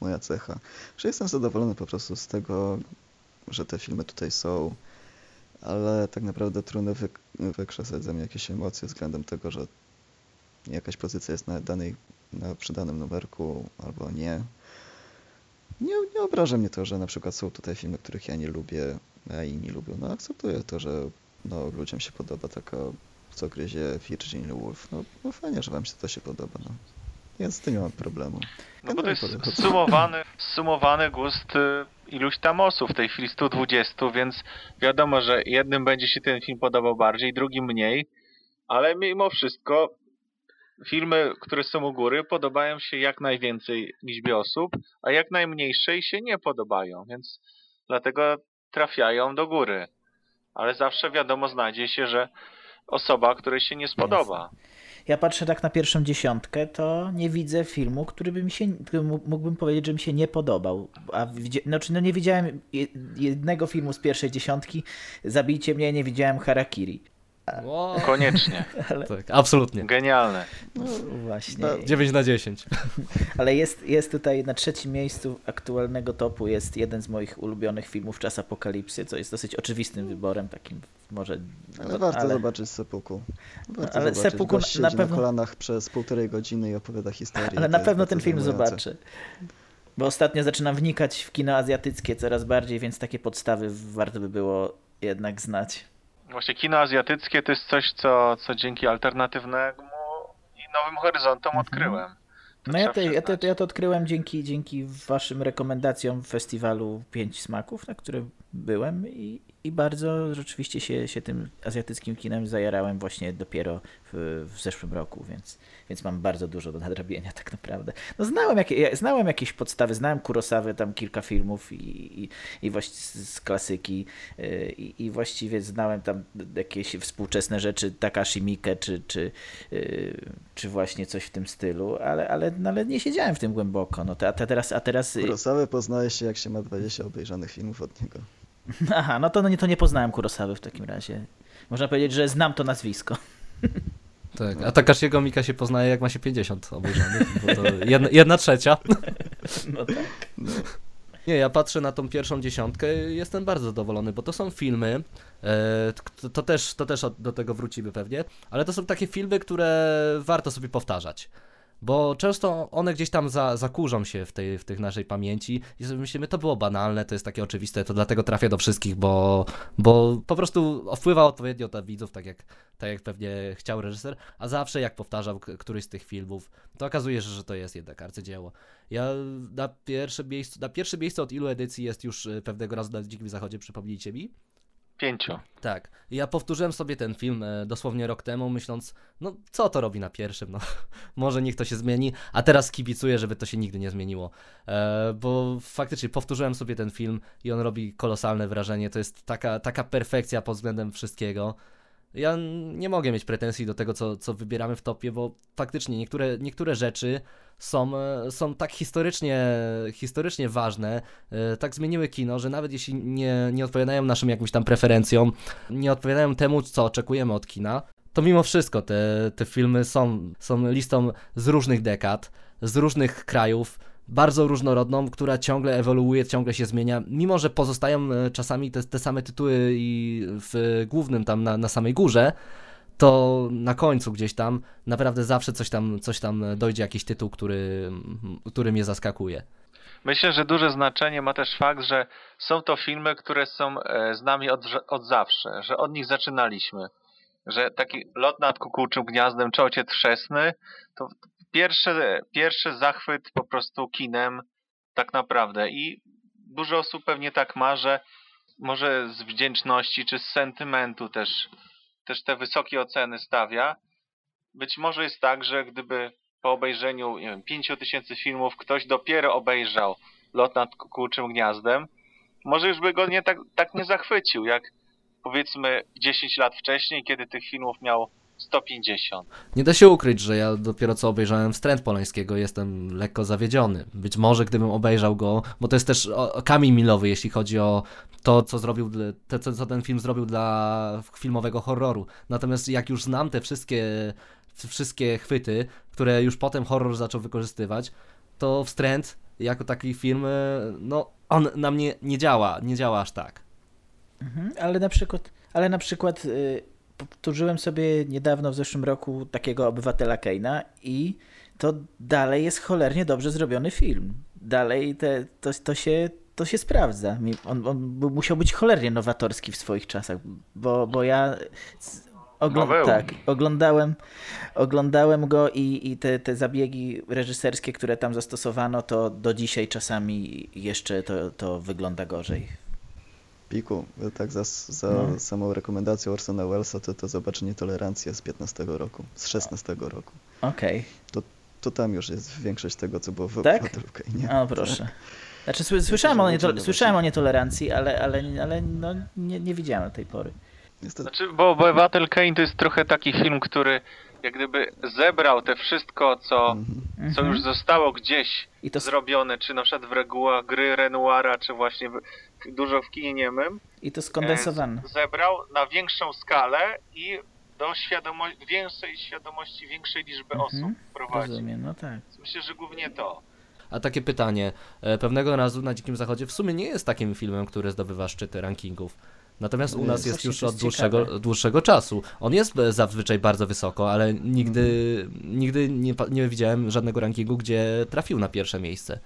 moja cecha, że jestem zadowolony po prostu z tego, że te filmy tutaj są, ale tak naprawdę trudno wy, wykrzesać ze mnie jakieś emocje względem tego, że jakaś pozycja jest na danej, na przydanym numerku albo nie nie, nie obraża mnie to, że na przykład są tutaj filmy, których ja nie lubię, a inni lubią. No akceptuję to, że no, ludziom się podoba taka, co gryzie Virginia Woolf. No, no fajnie, że wam się to się podoba. No. Ja z tym nie mam problemu. No bo to jest sumowany, sumowany gust y, iluś tam osób, w tej chwili 120, więc wiadomo, że jednym będzie się ten film podobał bardziej, drugim mniej, ale mimo wszystko filmy, które są u góry, podobają się jak najwięcej liczbie osób, a jak najmniejszej się nie podobają, więc dlatego trafiają do góry. Ale zawsze wiadomo znajdzie się, że osoba, której się nie spodoba. Ja patrzę tak na pierwszą dziesiątkę, to nie widzę filmu, który by mi się, mógłbym powiedzieć, że mi się nie podobał. A znaczy, no nie widziałem jednego filmu z pierwszej dziesiątki, Zabijcie mnie, nie widziałem Harakiri Wow. Koniecznie. Ale... Tak, absolutnie. Genialne. No właśnie. 9 na 10. Ale jest, jest tutaj na trzecim miejscu aktualnego topu jest jeden z moich ulubionych filmów Czas Apokalipsy, co jest dosyć oczywistym wyborem, takim może... Ale warto ale... zobaczyć Sepuku. Warto ale zobaczyć. Sepuku na pewno... na kolanach przez półtorej godziny i opowiada historię. Ale na pewno ten film zobaczy. Bo ostatnio zaczynam wnikać w kino azjatyckie coraz bardziej, więc takie podstawy warto by było jednak znać. Właśnie kino azjatyckie to jest coś, co, co dzięki alternatywnemu i nowym horyzontom mhm. odkryłem. To no ja, te, ja, to, ja to odkryłem dzięki, dzięki waszym rekomendacjom w festiwalu Pięć Smaków, na którym byłem i, i bardzo rzeczywiście się, się tym azjatyckim kinem zajarałem właśnie dopiero w, w zeszłym roku, więc, więc mam bardzo dużo do nadrobienia tak naprawdę. No znałem, jakie, znałem jakieś podstawy, znałem Kurosawę, tam kilka filmów i, i, i właściwie z klasyki y, i, i właściwie znałem tam jakieś współczesne rzeczy, Takashi Miike czy, czy, y, czy właśnie coś w tym stylu, ale, ale, no, ale nie siedziałem w tym głęboko. No, a, teraz, a teraz... Kurosawę poznaje się jak się ma 20 obejrzanych filmów od niego. Aha, no to, no, nie, to nie poznałem Kurosawy w takim razie. Można powiedzieć, że znam to nazwisko. Tak, a Takashiego Mika się poznaje jak ma się 50 obejrzanych, bo to jedna, jedna trzecia. No tak. No. Nie, ja patrzę na tą pierwszą dziesiątkę i jestem bardzo zadowolony, bo to są filmy, e, to, też, to też do tego wrócimy pewnie, ale to są takie filmy, które warto sobie powtarzać bo często one gdzieś tam za, zakurzą się w tej, w tej naszej pamięci i sobie myślimy, to było banalne, to jest takie oczywiste, to dlatego trafia do wszystkich, bo, bo po prostu wpływa odpowiednio na widzów, tak jak, tak jak pewnie chciał reżyser, a zawsze jak powtarzał któryś z tych filmów, to okazuje się, że to jest jednak arcydzieło. Ja na pierwsze miejsce, na pierwsze miejsce od ilu edycji jest już e, pewnego razu na Dzikim Zachodzie, przypomnijcie mi? Pięciu. Tak. Ja powtórzyłem sobie ten film e, dosłownie rok temu, myśląc, no co to robi na pierwszym, no może niech to się zmieni, a teraz kibicuję, żeby to się nigdy nie zmieniło, e, bo faktycznie powtórzyłem sobie ten film i on robi kolosalne wrażenie, to jest taka, taka perfekcja pod względem wszystkiego. Ja nie mogę mieć pretensji do tego, co, co wybieramy w topie, bo faktycznie niektóre, niektóre rzeczy są, e, są tak historycznie, historycznie ważne, e, tak zmieniły kino, że nawet jeśli nie, nie odpowiadają naszym jakimś tam preferencjom, nie odpowiadają temu, co oczekujemy od kina, to mimo wszystko te, te filmy są, są listą z różnych dekad, z różnych krajów, bardzo różnorodną, która ciągle ewoluuje, ciągle się zmienia, mimo że pozostają e, czasami te, te same tytuły i w głównym tam na, na samej górze, to na końcu gdzieś tam naprawdę zawsze coś tam, coś tam dojdzie, jakiś tytuł, który, który mnie zaskakuje. Myślę, że duże znaczenie ma też fakt, że są to filmy, które są e, z nami od, od zawsze, że od nich zaczynaliśmy. Że taki lot nad kukułczym gniazdem czy ojciec chrzestny, to pierwszy, pierwszy zachwyt po prostu kinem tak naprawdę. I dużo osób pewnie tak ma, że może z wdzięczności czy z sentymentu też też te wysokie oceny stawia. Być może jest tak, że gdyby po obejrzeniu nie wiem, 5 tysięcy filmów ktoś dopiero obejrzał Lot nad kukułczym gniazdem, może już by go nie tak, tak nie zachwycił, jak powiedzmy 10 lat wcześniej, kiedy tych filmów miał 150. Nie da się ukryć, że ja dopiero co obejrzałem Wstręt Polańskiego jestem lekko zawiedziony. Być może gdybym obejrzał go, bo to jest też kamień milowy, jeśli chodzi o to, co zrobił, te, co ten film zrobił dla filmowego horroru. Natomiast jak już znam te wszystkie, wszystkie chwyty, które już potem horror zaczął wykorzystywać, to Wstręt jako taki film, no on na mnie nie działa, nie działa aż tak. Mhm, ale na przykład, ale na przykład yy powtórzyłem sobie niedawno w zeszłym roku takiego obywatela Keina i to dalej jest cholernie dobrze zrobiony film. Dalej te, to, to, się, to się sprawdza. On, on musiał być cholernie nowatorski w swoich czasach, bo, bo ja tak, oglądałem, oglądałem go i, i te, te zabiegi reżyserskie, które tam zastosowano, to do dzisiaj czasami jeszcze to, to wygląda gorzej. Piku, tak za, za no. samą rekomendacją Orsona Wellesa, to, to zobacz nietolerancję z 15 roku, z 16 roku. Okej. Okay. To, to tam już jest większość tego, co było w tak? nie? O, proszę. Znaczy, słyszałem, o, nietol słyszałem o nietolerancji, ale, ale, ale no, nie, nie widziałem do tej pory. Niestety. Znaczy, bo Obywatel Kane to jest trochę taki film, który jak gdyby zebrał te wszystko, co, mm-hmm. co już mhm. zostało gdzieś to... zrobione, czy na przykład w regułach gry Renoira, czy właśnie w, dużo w kinie niemym. I to skondensowane. E, zebrał na większą skalę i do świadomości, większej świadomości, większej liczby mhm, osób prowadzi. Rozumiem, no tak. Myślę, że głównie to. A takie pytanie, e, pewnego razu na Dzikim Zachodzie w sumie nie jest takim filmem, który zdobywa szczyty rankingów. Natomiast u nas jest już od dłuższego, dłuższego czasu. On jest zazwyczaj bardzo wysoko, ale nigdy, nigdy nie, nie widziałem żadnego rankingu, gdzie trafił na pierwsze miejsce.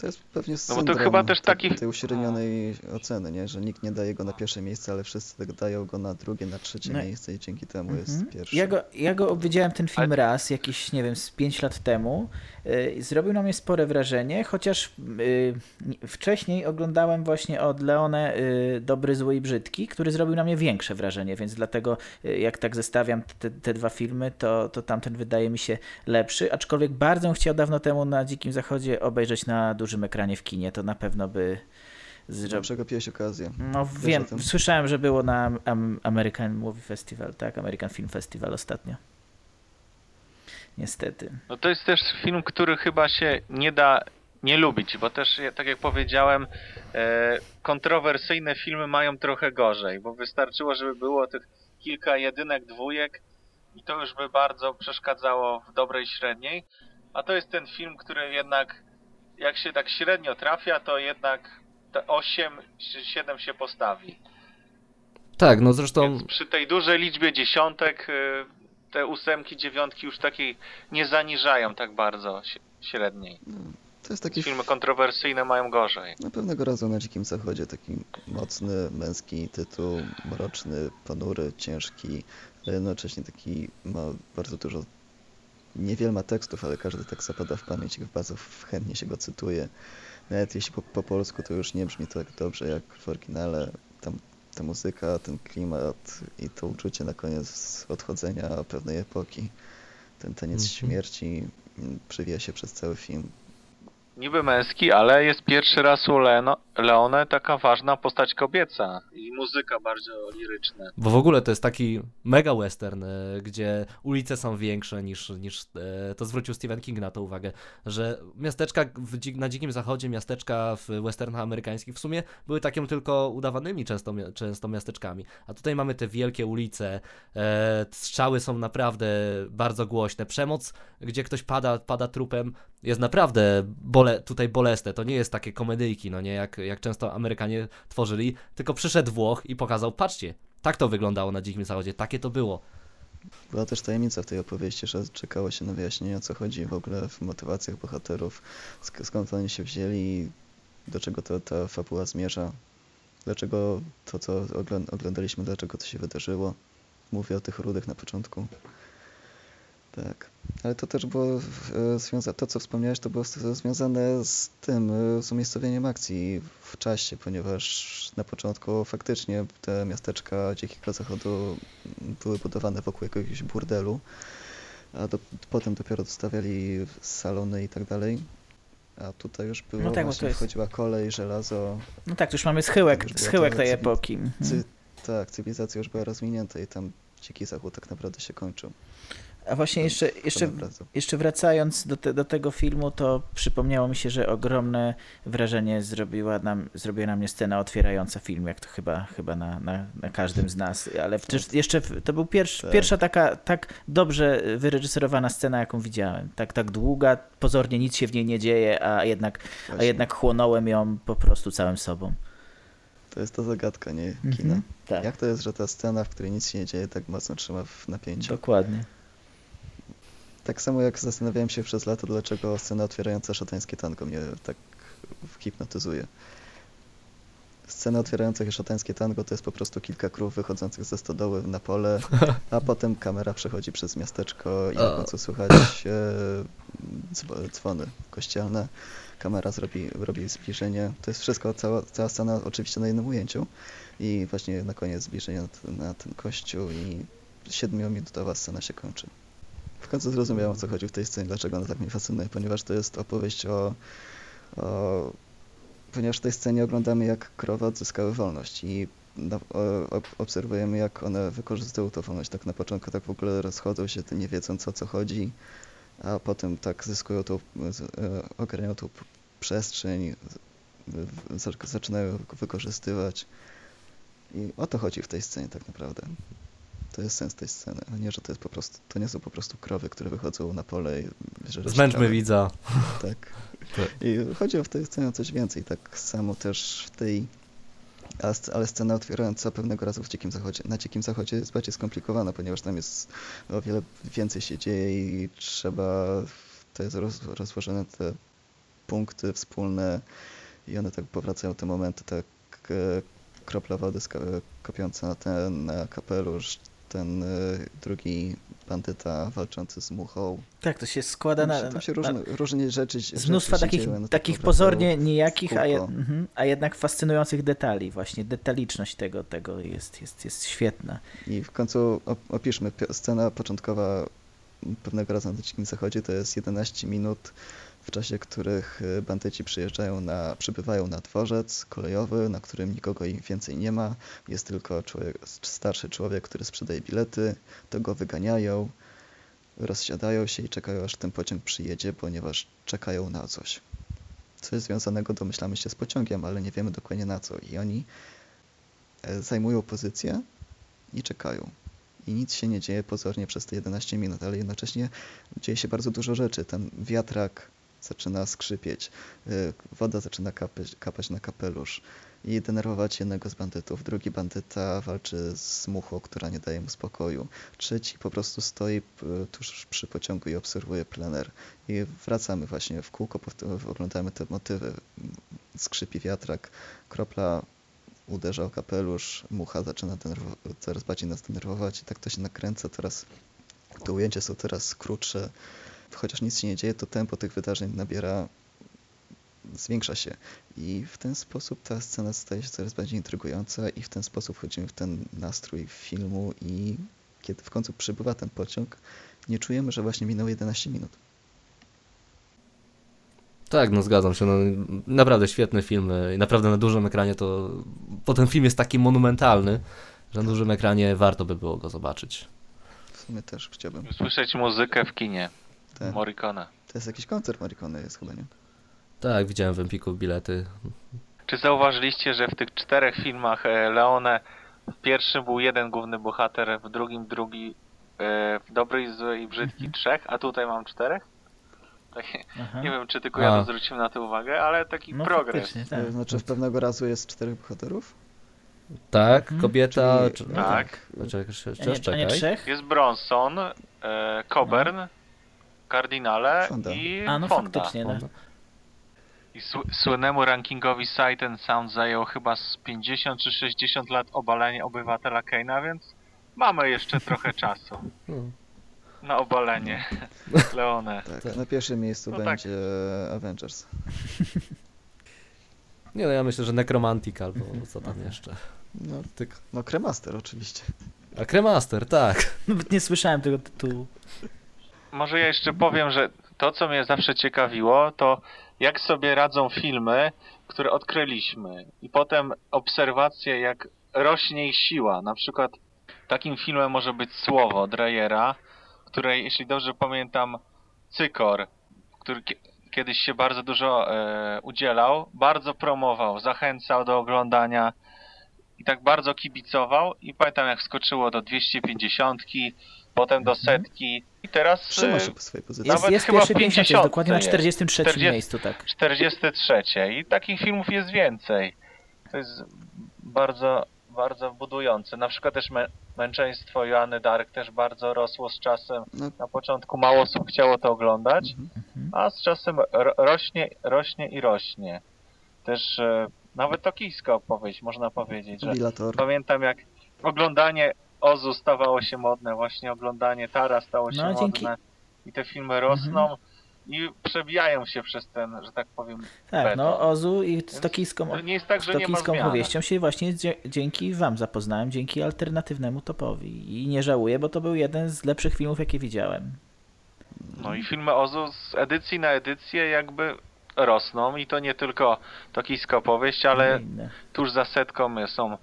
To jest pewnie syndrom no bo to chyba też taki... tej uśrednionej oceny, nie? że nikt nie daje go na pierwsze miejsce, ale wszyscy dają go na drugie, na trzecie no. miejsce i dzięki temu jest mhm. pierwszy. Ja go, ja go widziałem ten film ale... raz, jakiś, nie wiem, z 5 lat temu. Yy, zrobił na mnie spore wrażenie, chociaż yy, wcześniej oglądałem właśnie od Leone yy, Dobry, Zły i Brzydki, który zrobił na mnie większe wrażenie, więc dlatego y, jak tak zestawiam te, te, dwa filmy, to, to tamten wydaje mi się lepszy, aczkolwiek bardzo chciał dawno temu na Dzikim Zachodzie obejrzeć na dużym dużym ekranie w kinie, to na pewno by zrobił. Przegapiłeś okazję. No Wiesz wiem, słyszałem, że było na American Movie Festival, tak? American Film Festival ostatnio. Niestety. No to jest też film, który chyba się nie da nie lubić, bo też, tak jak powiedziałem, e, kontrowersyjne filmy mają trochę gorzej, bo wystarczyło, żeby było tych kilka jedynek, dwójek i to już by bardzo przeszkadzało w dobrej średniej, a to jest ten film, który jednak jak się tak średnio trafia, to jednak te 8 czy 7 się postawi. Tak, no zresztą... Więc przy tej dużej liczbie dziesiątek y, te ósemki, dziewiątki już takiej nie zaniżają tak bardzo średniej. To jest taki... Filmy kontrowersyjne mają gorzej. Na pewnego razu na Dzikim Zachodzie taki mocny, męski tytuł, mroczny, ponury, ciężki, ale jednocześnie taki ma bardzo dużo niewiele ma tekstów, ale każdy tekst zapada w pamięć i bardzo chętnie się go cytuje. Nawet jeśli po, po polsku to już nie brzmi tak dobrze jak w oryginale. Tam ta muzyka, ten klimat i to uczucie na koniec odchodzenia pewnej epoki, ten taniec mm -hmm. śmierci przewija się przez cały film niby męski, ale jest pierwszy raz u Leone, Leone taka ważna postać kobieca. I muzyka bardzo liryczna. Bo w ogóle to jest taki mega western, e, gdzie ulice są większe niż, niż e, to zwrócił Stephen King na to uwagę, że miasteczka w, na dzikim zachodzie, miasteczka w westernach amerykańskich w sumie były takim tylko udawanymi często, często miasteczkami, a tutaj mamy te wielkie ulice, e, strzały są naprawdę bardzo głośne, przemoc, gdzie ktoś pada, pada trupem jest naprawdę bole, tutaj bolesne. To nie jest takie komedyjki, no nie, jak, jak często Amerykanie tworzyli, tylko przyszedł Włoch i pokazał, patrzcie, tak to wyglądało na Dzikim Zachodzie, takie to było. Była też tajemnica w tej opowieści, że czekało się na wyjaśnienie, o co chodzi w ogóle w motywacjach bohaterów, sk skąd oni się wzięli, do czego to, ta fabuła zmierza, dlaczego to, co oglądaliśmy, dlaczego to się wydarzyło. Mówię o tych rudych na początku. Tak. Ale to też było e, związane, to co wspomniałeś, to było związane z tym, e, z umiejscowieniem akcji w czasie, ponieważ na początku faktycznie te miasteczka Dzikiego Zachodu były budowane wokół jakiegoś burdelu, a do, potem dopiero dostawiali salony i tak dalej. A tutaj już było no tak, właśnie, jest... wchodziła kolej, żelazo. No tak, już mamy schyłek, schyłek tej epoki. Cy... Mhm. Tak, cywilizacja już była rozwinięta i tam Dziki Zachód tak naprawdę się kończył. A właśnie jeszcze, jeszcze, jeszcze wracając do, te, do tego filmu, to przypomniało mi się, że ogromne wrażenie zrobiła nam, zrobiła na mnie scena otwierająca film, jak to chyba, chyba na, na, na każdym z nas. Ale przecież jeszcze to był pierwszy, tak. pierwsza taka tak dobrze wyreżyserowana scena, jaką widziałem. Tak, tak długa, pozornie nic się w niej nie dzieje, a jednak, a jednak chłonąłem ją po prostu całym sobą. To jest ta zagadka, nie? Kina. -hmm, tak. Jak to jest, że ta scena, w której nic się nie dzieje, tak mocno trzyma w napięciu? Dokładnie. Tak samo jak zastanawiałem się przez lata, dlaczego scena otwierająca szatańskie tango mnie tak hipnotyzuje. Scena otwierająca szatańskie tango to jest po prostu kilka krów wychodzących ze stodoły na pole, a potem kamera przechodzi przez miasteczko i na końcu słychać e, dzwony kościelne. Kamera zrobi, robi zbliżenie. To jest wszystko, cała, cała scena oczywiście na jednym ujęciu i właśnie na koniec zbliżenie na, na ten kościół i siedmiominutowa scena się kończy w końcu zrozumiałem o co chodzi w tej scenie, dlaczego ona tak mnie fascynuje, ponieważ to jest opowieść o, o ponieważ w tej scenie oglądamy jak krowy odzyskały wolność i no, obserwujemy jak one wykorzystują tę wolność. Tak na początku tak w ogóle rozchodzą się, nie wiedząc o co chodzi, a potem tak zyskują tą, e, ogarniają tą przestrzeń, zaczynają wykorzystywać. I o to chodzi w tej scenie tak naprawdę. To jest sens tej sceny, a nie, że to jest po prostu, to nie są po prostu krowy, które wychodzą na pole i Zmęczmy widza. Tak. tak. I chodzi o w tej scenie o coś więcej. Tak samo też w tej ale scena otwierająca pewnego razu w Dzikim Zachodzie, na Dzikim Zachodzie jest bardziej skomplikowana, ponieważ tam jest o wiele więcej się dzieje i trzeba, to jest roz, rozłożone te punkty wspólne i one tak powracają te momenty, tak e, kropla wody kopiąca na ten na kapelusz, ten y, drugi bandyta walczący z muchą. Tak, to się składa na... To się różne, na, różnie rzeczy Z mnóstwa takich, takich pozornie nijakich, a, je, mhm, a jednak fascynujących detali. Właśnie detaliczność tego, tego jest, jest, jest świetna. I w końcu opiszmy scena początkowa pewnego razu na Dzikim Zachodzie, to jest 11 minut w czasie których y, bandyci przyjeżdżają na, przybywają na dworzec kolejowy, na którym nikogo więcej nie ma. Jest tylko człowiek, starszy człowiek, który sprzedaje bilety, to go wyganiają, rozsiadają się i czekają aż ten pociąg przyjedzie, ponieważ czekają na coś. Co jest związanego, domyślamy się, z pociągiem, ale nie wiemy dokładnie na co. I oni e, zajmują pozycję i czekają i nic się nie dzieje pozornie przez te 11 minut, ale jednocześnie dzieje się bardzo dużo rzeczy. Ten wiatrak zaczyna skrzypieć, y, woda zaczyna kapać, kapać na kapelusz i denerwować jednego z bandytów. Drugi bandyta walczy z muchą, która nie daje mu spokoju. Trzeci po prostu stoi y, tuż przy pociągu i obserwuje plener. I wracamy właśnie w kółko, oglądamy te motywy. Skrzypi wiatrak, kropla uderza o kapelusz, mucha zaczyna coraz bardziej nas denerwować i tak to się nakręca. Teraz te ujęcia są coraz krótsze, chociaż nic się nie dzieje, to tempo tych wydarzeń nabiera, zwiększa się. I w ten sposób ta scena staje się coraz bardziej intrygująca i w ten sposób wchodzimy w ten nastrój filmu i kiedy w końcu przybywa ten pociąg, nie czujemy, że właśnie minęło 11 minut. Tak, no zgadzam się. No, naprawdę świetny film i naprawdę na dużym ekranie to... Bo ten film jest taki monumentalny, że na dużym ekranie warto by było go zobaczyć. W sumie też chciałbym. Słyszeć muzykę w kinie. Tak. Morricone. To jest jakiś koncert Morricone jest chyba, nie? Tak, widziałem w Empiku bilety. Czy zauważyliście, że w tych czterech filmach e, Leone w pierwszym był jeden główny bohater, w drugim drugi, e, w dobry, zły i brzydki mhm. trzech, a tutaj mam czterech? Tak, nie wiem, czy tylko ja to zwróciłem na to uwagę, ale taki no, progres. Tak. Znaczy w pewnego razu jest czterech bohaterów? Tak, mhm. kobieta... Czyli... Czy, no tak. Czekaj, nie, trzech? Jest Bronson, e, Coburn, no. Kardinale Fonda. i A, no Fonda. faktycznie, no. I słynemu rankingowi Sight and Sound zajęło chyba z 50 czy 60 lat obalenie obywatela Keina, więc mamy jeszcze trochę czasu. Hmm. Na obalenie Leone. Tak, tak, na pierwszym miejscu no tak. będzie tak. Avengers. Nie no, ja myślę, że Necromantic albo co tam jeszcze. No, tyk. no Cremaster oczywiście. A Cremaster, tak. Nawet nie słyszałem tego tytułu. Może ja jeszcze powiem, że to, co mnie zawsze ciekawiło, to jak sobie radzą filmy, które odkryliśmy. I potem obserwacje, jak rośnie ich siła. Na przykład takim filmem może być Słowo Dreyera, której, jeśli dobrze pamiętam, Cykor, który kiedyś się bardzo dużo e, udzielał, bardzo promował, zachęcał do oglądania i tak bardzo kibicował i pamiętam jak skoczyło do 250, potem do mhm. setki i teraz trzyma e, się po swojej pozycji. Jest, jest chyba 50, jest dokładnie na 43 40, miejscu, tak. 43 i takich filmów jest więcej. To jest bardzo, bardzo budujące. Na przykład też mę męczeństwo Joanny Dark też bardzo rosło z czasem. No. Na początku mało osób chciało to oglądać, mhm. a z czasem rośnie, rośnie i rośnie. Też e, nawet tokijska opowieść, można powiedzieć, że pamiętam jak oglądanie Ozu stawało się modne, właśnie oglądanie Tara stało się no, dzięki... modne i te filmy rosną mhm. i przebijają się przez ten, że tak powiem, Tak, beton. no Ozu i z tokijską, nie jest tak, że tokijską opowieścią się właśnie dzięki wam zapoznałem, dzięki alternatywnemu topowi i nie żałuję, bo to był jeden z lepszych filmów, jakie widziałem. No i filmy Ozu z edycji na edycję jakby rosną i to nie tylko tokijska opowieść, ale tuż za setką są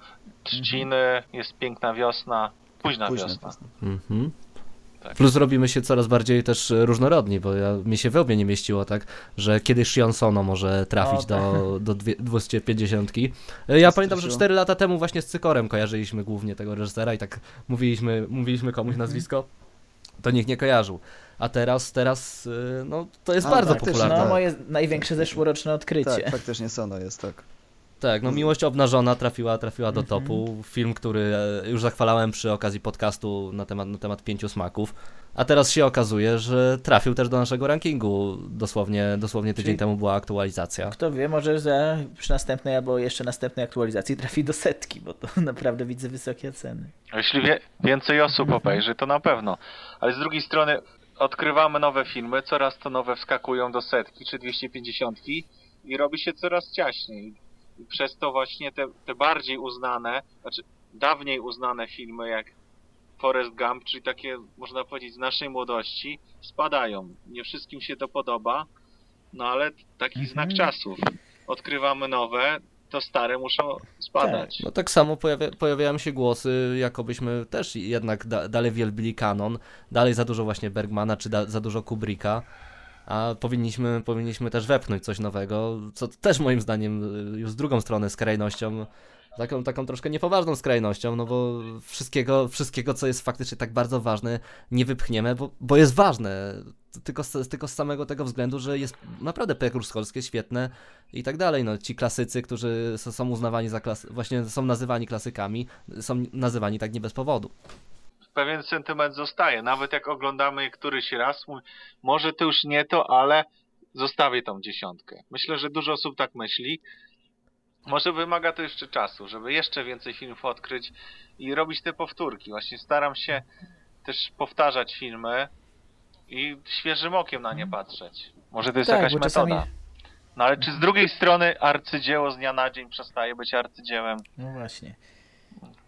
trzciny, jest piękna wiosna, późna, późna wiosna. Mhm. Tak. Plus robimy się coraz bardziej też różnorodni, bo ja, mi się we łbie nie mieściło tak, że kiedyś Shion Sono może trafić o, do, do 250. Ja pamiętam, że 4 lata temu właśnie z Cykorem kojarzyliśmy głównie tego reżysera i tak mówiliśmy, mówiliśmy komuś mhm. nazwisko, to nikt nie kojarzył. A teraz, teraz y, no, to jest A, bardzo popularne. No, moje największe zeszłoroczne odkrycie. Tak, faktycznie Sono jest, tak. Tak, no Miłość Obnażona trafiła, trafiła do mhm. topu. Film, który e, już zachwalałem przy okazji podcastu na temat, na temat pięciu smaków. A teraz się okazuje, że trafił też do naszego rankingu. Dosłownie, dosłownie tydzień Czyli temu była aktualizacja. Kto wie, może za, przy następnej albo jeszcze następnej aktualizacji trafi do setki, bo to naprawdę widzę wysokie ceny. Jeśli wie, więcej osób obejrzy, to na pewno. Ale z drugiej strony odkrywamy nowe filmy, coraz to nowe wskakują do setki czy 250 i robi się coraz ciaśniej przez to właśnie te, te bardziej uznane, znaczy dawniej uznane filmy jak Forest Gump, czyli takie, można powiedzieć, z naszej młodości, spadają. Nie wszystkim się to podoba, no ale taki mhm. znak czasów. Odkrywamy nowe, to stare muszą spadać. Tak. No tak samo pojawia, pojawiają się głosy, jakobyśmy też jednak da, dalej wielbili kanon, dalej za dużo właśnie Bergmana, czy da, za dużo Kubricka a powinniśmy, powinniśmy też wepchnąć coś nowego, co też moim zdaniem y, już z drugą stronę skrajnością, taką, taką troszkę niepoważną skrajnością, no bo wszystkiego, wszystkiego, co jest faktycznie tak bardzo ważne, nie wypchniemy, bo, bo jest ważne, tylko z, tylko z samego tego względu, że jest naprawdę prekursowskie, świetne i tak dalej, no ci klasycy, którzy są uznawani za klas, właśnie są nazywani klasykami, są nazywani tak nie bez powodu pewien sentyment zostaje. Nawet jak oglądamy je któryś raz, może to już nie to, ale zostawię tą dziesiątkę. Myślę, że dużo osób tak myśli. Może wymaga to jeszcze czasu, żeby jeszcze więcej filmów odkryć i robić te powtórki. Właśnie staram się też powtarzać filmy i świeżym okiem na nie patrzeć. Może to jest tak, jakaś metoda. Czasami... No ale czy z drugiej strony arcydzieło z dnia na dzień przestaje być arcydziełem? No właśnie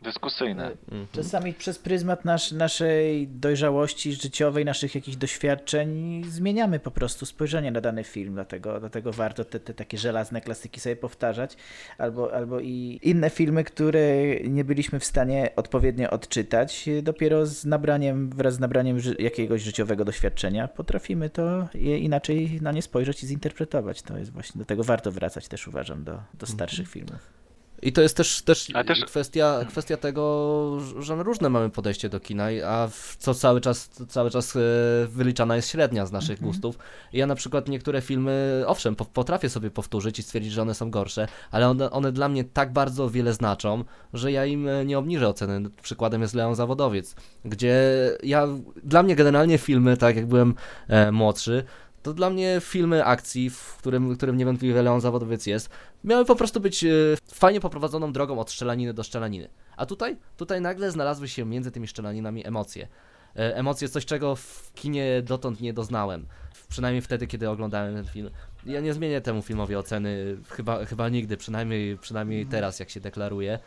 dyskusyjne. Mhm. Czasami przez pryzmat nasz, naszej dojrzałości życiowej, naszych jakichś doświadczeń zmieniamy po prostu spojrzenie na dany film, dlatego, dlatego warto te, te takie żelazne klasyki sobie powtarzać, albo, albo i inne filmy, które nie byliśmy w stanie odpowiednio odczytać, dopiero z nabraniem, wraz z nabraniem jakiegoś życiowego doświadczenia potrafimy to inaczej na nie spojrzeć i zinterpretować. To jest właśnie, do tego warto wracać też uważam, do, do starszych mhm. filmów. I to jest też, też, też, Kwestia, kwestia tego, że różne mamy podejście do kina, a co cały czas, cały czas e, wyliczana jest średnia z naszych mhm. gustów. Ja na przykład niektóre filmy, owszem, potrafię sobie powtórzyć i stwierdzić, że one są gorsze, ale one, one dla mnie tak bardzo wiele znaczą, że ja im e, nie obniżę oceny. Przykładem jest Leon Zawodowiec, gdzie ja, dla mnie generalnie filmy, tak jak byłem e, młodszy, to dla mnie filmy akcji, w którym, którym niewątpliwie Leon Zawodowiec jest, miały po prostu być e, fajnie poprowadzoną drogą od szczelaniny do szczelaniny. A tutaj, tutaj nagle znalazły się między tymi szczelaninami emocje. E, emocje, coś czego w kinie dotąd nie doznałem. Przynajmniej wtedy, kiedy oglądałem ten film. Ja nie zmienię temu filmowi oceny, chyba, chyba nigdy, przynajmniej, przynajmniej mhm. teraz, jak się deklaruje.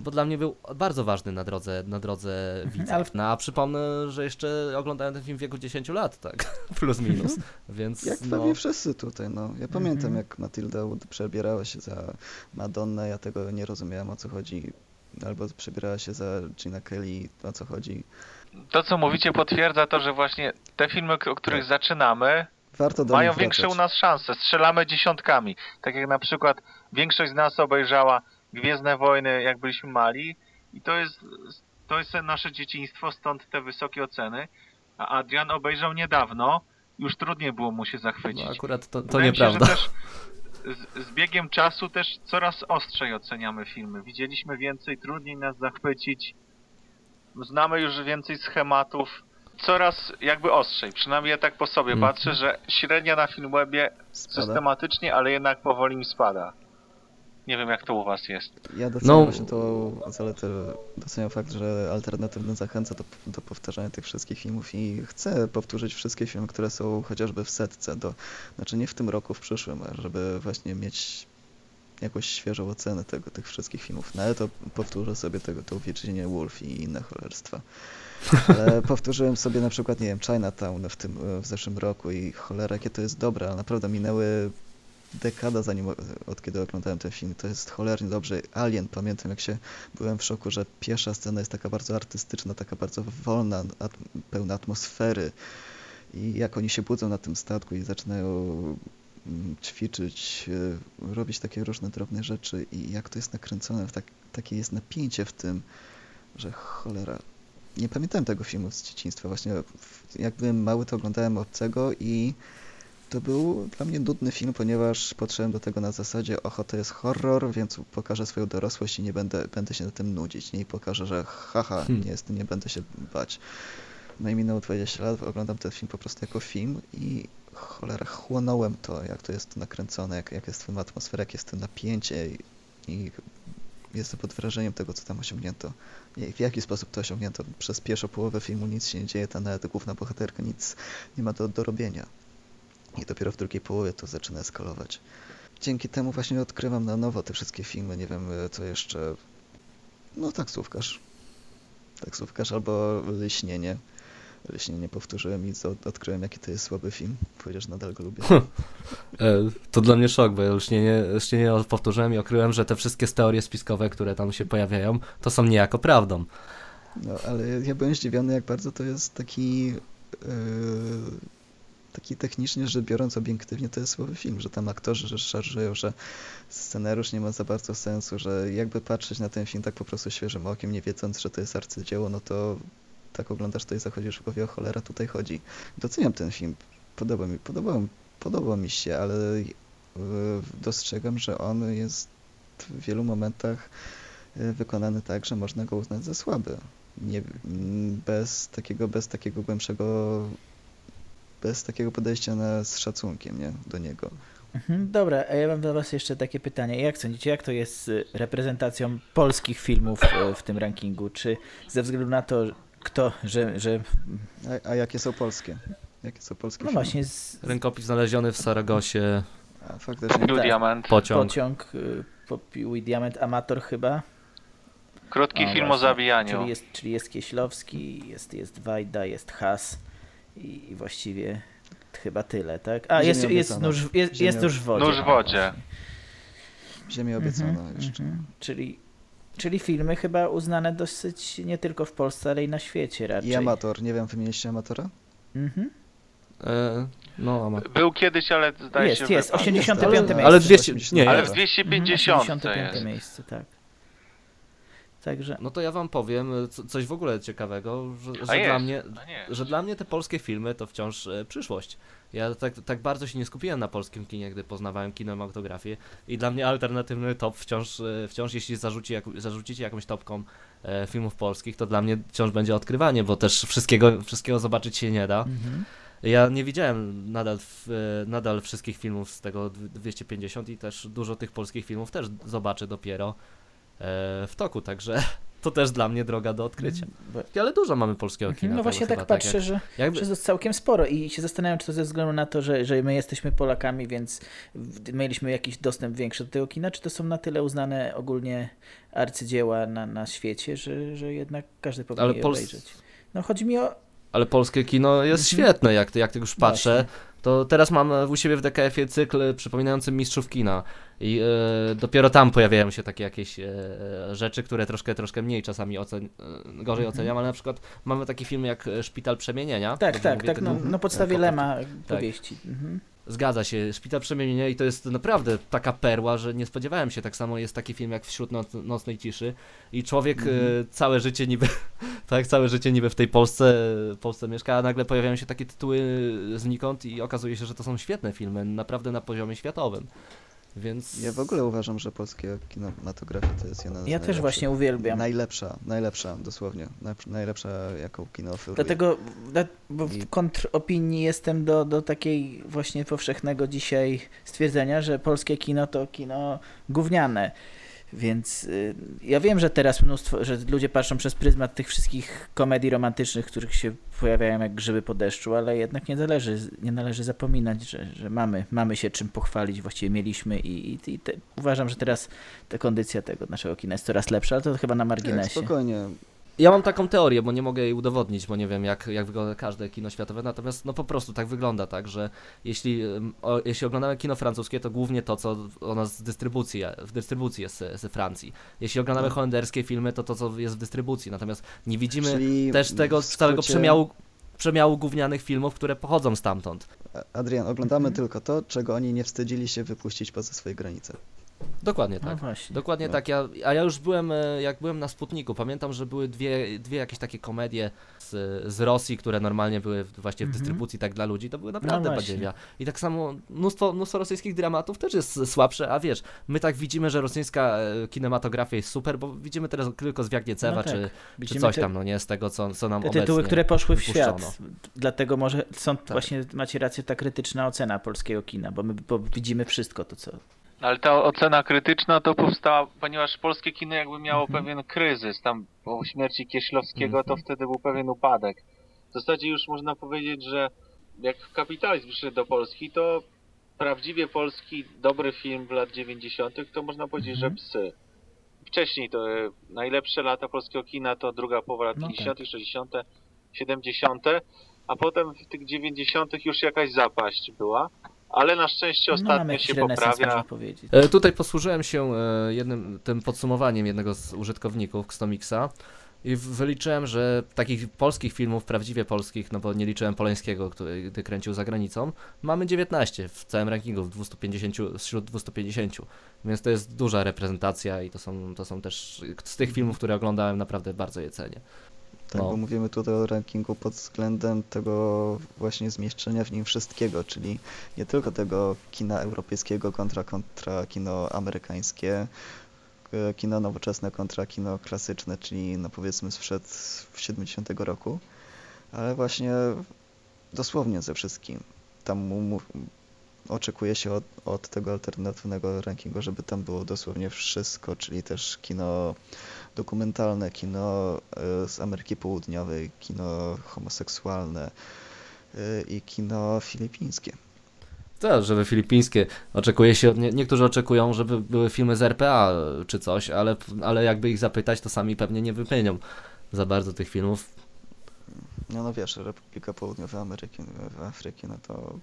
Bo dla mnie był bardzo ważny na drodze, na drodze widza. Ale... No, a przypomnę, że jeszcze oglądałem ten film w wieku 10 lat, tak? Plus minus. Więc, jak no... pewnie wszyscy tutaj, no. Ja pamiętam, mhm. jak Matilda przebierała się za Madonnę, ja tego nie rozumiałem, o co chodzi. Albo przebierała się za Gina Kelly, o co chodzi. To, co mówicie, potwierdza to, że właśnie te filmy, o których tak. zaczynamy, mają większe u nas szanse. Strzelamy dziesiątkami. Tak jak na przykład większość z nas obejrzała Gwiezdne Wojny, jak byliśmy mali i to jest, to jest nasze dzieciństwo, stąd te wysokie oceny. A Adrian obejrzał niedawno, już trudniej było mu się zachwycić. No akurat to, to nieprawda. Się, też z, z, biegiem czasu też coraz ostrzej oceniamy filmy. Widzieliśmy więcej, trudniej nas zachwycić. Znamy już więcej schematów. Coraz jakby ostrzej. Przynajmniej ja tak po sobie mm. patrzę, że średnia na Filmwebie systematycznie, ale jednak powoli mi spada. Nie wiem, jak to u was jest. Ja doceniam no. właśnie tą zaletę, doceniam fakt, że alternatywny zachęca do, do powtarzania tych wszystkich filmów i chcę powtórzyć wszystkie filmy, które są chociażby w setce, do, znaczy nie w tym roku, w przyszłym, żeby właśnie mieć jakąś świeżą ocenę tego, tych wszystkich filmów. No ale to powtórzę sobie tego, tą Virginia Woolf i inne cholerstwa. Ale powtórzyłem sobie na przykład, nie wiem, Chinatown w tym w zeszłym roku i cholera, jakie to jest dobre, ale naprawdę minęły dekada zanim od kiedy oglądałem ten film. To jest cholernie dobrze. Alien, pamiętam jak się byłem w szoku, że pierwsza scena jest taka bardzo artystyczna, taka bardzo wolna, at, pełna atmosfery. I jak oni się budzą na tym statku i zaczynają mm, ćwiczyć, e, robić takie różne drobne rzeczy i jak to jest nakręcone, tak, takie jest napięcie w tym, że cholera. Nie pamiętałem tego filmu z dzieciństwa. Właśnie jak byłem mały, to oglądałem obcego i to był dla mnie nudny film, ponieważ podszedłem do tego na zasadzie, oho, to jest horror, więc pokażę swoją dorosłość i nie będę, będę się na tym nudzić. Nie I pokażę, że haha, hmm. nie, jest, nie będę się bać. No i minęło 20 lat, oglądam ten film po prostu jako film i cholera, chłonąłem to, jak to jest nakręcone, jak, jak jest w tym atmosfera, jak jest to napięcie i, i jestem pod wrażeniem tego, co tam osiągnięto. I w jaki sposób to osiągnięto. Przez pierwszą połowę filmu nic się nie dzieje, ta nawet główna bohaterka nic nie ma do, do robienia. I dopiero w drugiej połowie to zaczyna eskalować. Dzięki temu właśnie odkrywam na nowo te wszystkie filmy. Nie wiem, co jeszcze. No, taksówkarz. Taksówkarz albo Lśnienie. Lśnienie powtórzyłem i odkryłem, jaki to jest słaby film. Powiedziesz, nadal go lubię. E, to dla mnie szok, bo ja lśnienie, lśnienie powtórzyłem i odkryłem, że te wszystkie teorie spiskowe, które tam się pojawiają, to są niejako prawdą. No, ale ja byłem zdziwiony, jak bardzo to jest taki... Yy taki technicznie rzecz biorąc obiektywnie to jest słaby film, że tam aktorzy że szarżują, że scenariusz nie ma za bardzo sensu, że jakby patrzeć na ten film tak po prostu świeżym okiem, nie wiedząc, że to jest arcydzieło, no to tak oglądasz to i zachodzisz w głowie, o cholera, tutaj chodzi. Doceniam ten film, podoba mi, podobał, podobał mi się, ale dostrzegam, że on jest w wielu momentach e, wykonany tak, że można go uznać za słaby. Nie, bez takiego, bez takiego głębszego bez takiego podejścia na, z szacunkiem nie, do niego. Mhm, dobra, a ja mam do Was jeszcze takie pytanie. Jak sądzicie, jak to jest z reprezentacją polskich filmów e, w tym rankingu? Czy ze względu na to, kto, że... że... A, a jakie są polskie? Jakie są polskie No filmy? właśnie. Z... Rękopis znaleziony w Saragosie. A, faktycznie. Tak. diament. Pociąg. Pociąg, y, popiół i diament, amator chyba. Krótki o, film właśnie. o zabijaniu. Czyli jest, czyli jest Kieślowski, jest, jest Wajda, jest Has i, właściwie chyba tyle, tak? A, jest, jest, nóż, jest, jest nóż w wodzie. Nóż w wodzie. Ziemię obiecono mm -hmm, jeszcze. Czyli, czyli filmy chyba uznane dosyć nie tylko w Polsce, ale i na świecie raczej. I Amator, nie wiem, wymieniliście Amatora? Mhm. E, no, amator. Był kiedyś, ale zdaje jest, się... Jest, 85 miejsce. Ale 200, nie, ale w 250 85 jest. miejsce, tak. Także... No to ja wam powiem coś w ogóle ciekawego, że, że dla, mnie, że dla mnie te polskie filmy to wciąż e, przyszłość. Ja tak, tak bardzo się nie skupiłem na polskim kinie, gdy poznawałem kinematografię i dla mnie alternatywny top wciąż, e, wciąż jeśli zarzuci, jak, zarzucicie jakąś topką e, filmów polskich, to dla mnie wciąż będzie odkrywanie, bo też wszystkiego, wszystkiego zobaczyć się nie da. Mhm. Ja nie widziałem nadal, e, nadal wszystkich filmów z tego 250 i też dużo tych polskich filmów też zobaczę dopiero w toku, także to też dla mnie droga do odkrycia. Ale dużo mamy polskiego mhm, kina. No właśnie tak patrzę, tak jak, że, jakby... że całkiem sporo i się zastanawiam, czy to ze względu na to, że, że my jesteśmy Polakami, więc mieliśmy jakiś dostęp większy do tego kina, czy to są na tyle uznane ogólnie arcydzieła na, na świecie, że, że jednak każdy powinien ale je Pols... obejrzeć. No chodzi mi o... Ale polskie kino jest mhm. świetne, jak, jak już patrzę. Właśnie to teraz mam u siebie w DKF-ie cykl przypominający Mistrzów Kina i e, dopiero tam pojawiają się takie jakieś e, rzeczy, które troszkę, troszkę mniej czasami ocen, e, gorzej mhm. oceniam, ale na przykład mamy takie filmy jak Szpital Przemienienia. Tak, tak, tak, no, na podstawie Lema powieści. Tak. Mhm. Zgadza się, Szpital Przemienienia i to jest naprawdę taka perła, że nie spodziewałem się. Tak samo jest taki film jak Wśród noc, nocnej ciszy i człowiek mm -hmm. całe życie niby, tak, całe życie niby w tej Polsce, Polsce mieszka, a nagle pojawiają się takie tytuły znikąd i okazuje się, że to są świetne filmy, naprawdę na poziomie światowym. Więc... Ja w ogóle uważam, że polskie kinematografia to jest jedna z Ja też właśnie uwielbiam. Najlepsza, najlepsza, dosłownie. Najlepsza, jaką kino oferuje. Dlatego, w kontropinii jestem do, do takiej właśnie powszechnego dzisiaj stwierdzenia, że polskie kino to kino gówniane. Więc y, ja wiem, że teraz mnóstwo, że ludzie patrzą przez pryzmat tych wszystkich komedii romantycznych, których się pojawiają jak grzyby po deszczu, ale jednak nie należy, nie należy zapominać, że, że mamy, mamy się czym pochwalić, właściwie mieliśmy i, i, i te, uważam, że teraz ta kondycja tego naszego kina jest coraz lepsza, ale to chyba na marginesie. Tak, spokojnie. Ja mam taką teorię, bo nie mogę jej udowodnić, bo nie wiem jak, jak wygląda każde kino światowe, natomiast no po prostu tak wygląda, tak, że jeśli, o, jeśli oglądamy kino francuskie, to głównie to, co u nas z dystrybucji, w dystrybucji jest ze Francji. Jeśli oglądamy no. holenderskie filmy, to to, co jest w dystrybucji, natomiast nie widzimy Czyli też tego skrócie... całego przemiału przemiału gównianych filmów, które pochodzą stamtąd. Adrian, oglądamy mhm. tylko to, czego oni nie wstydzili się wypuścić poza swoje granice. Dokładnie tak. No Dokładnie no. tak. Ja, a ja już byłem, e, jak byłem na Sputniku, pamiętam, że były dwie, dwie jakieś takie komedie z, z Rosji, które normalnie były właśnie w mhm. dystrybucji tak dla ludzi. To były naprawdę no badziewia. I tak samo mnóstwo, mnóstwo rosyjskich dramatów też jest słabsze, a wiesz, my tak widzimy, że rosyjska e, kinematografia jest super, bo widzimy teraz tylko z Cewa, no tak. czy, czy coś tam, no nie, z tego, co, co nam te tytuły, które poszły w świat. Dlatego może są tak. właśnie, macie rację, ta krytyczna ocena polskiego kina, bo my bo widzimy wszystko to, co ale ta ocena krytyczna to powstała, ponieważ polskie kino jakby miało mhm. pewien kryzys. Tam po śmierci Kieślowskiego to mhm. wtedy był pewien upadek. W zasadzie już można powiedzieć, że jak kapitalizm przyszedł do Polski, to prawdziwie polski dobry film w lat 90. to można powiedzieć, że mhm. psy. Wcześniej to e, najlepsze lata polskiego kina to druga połowa lat no 50., tak. 60., 70., a potem w tych 90. już jakaś zapaść była ale na szczęście no, ostatnio no, się poprawia. E, tutaj posłużyłem się e, jednym tym podsumowaniem jednego z użytkowników Xtomixa i wyliczyłem, że takich polskich filmów, prawdziwie polskich, no bo nie liczyłem Polańskiego, który gdy kręcił za granicą, mamy 19 w całym rankingu, w 250, wśród 250, więc to jest duża reprezentacja i to są, to są też z tych filmów, które oglądałem, naprawdę bardzo je cenię. Tak, no. bo mówimy tutaj o rankingu pod względem tego właśnie zmieszczenia w nim wszystkiego, czyli nie tylko tego kina europejskiego kontra, kontra kino amerykańskie, e, kino nowoczesne kontra kino klasyczne, czyli no powiedzmy sprzed 70 roku, ale właśnie dosłownie ze wszystkim. Tam oczekuje się od, od tego alternatywnego rankingu, żeby tam było dosłownie wszystko, czyli też kino dokumentalne, kino e, z Ameryki Południowej, kino homoseksualne e, i kino filipińskie. Tak, żeby filipińskie. Oczekuje się, nie, niektórzy oczekują, żeby były filmy z RPA czy coś, ale, ale jakby ich zapytać, to sami pewnie nie wypełnią za bardzo tych filmów. No, no wiesz, Republika Południowej Ameryki, Afryki, no to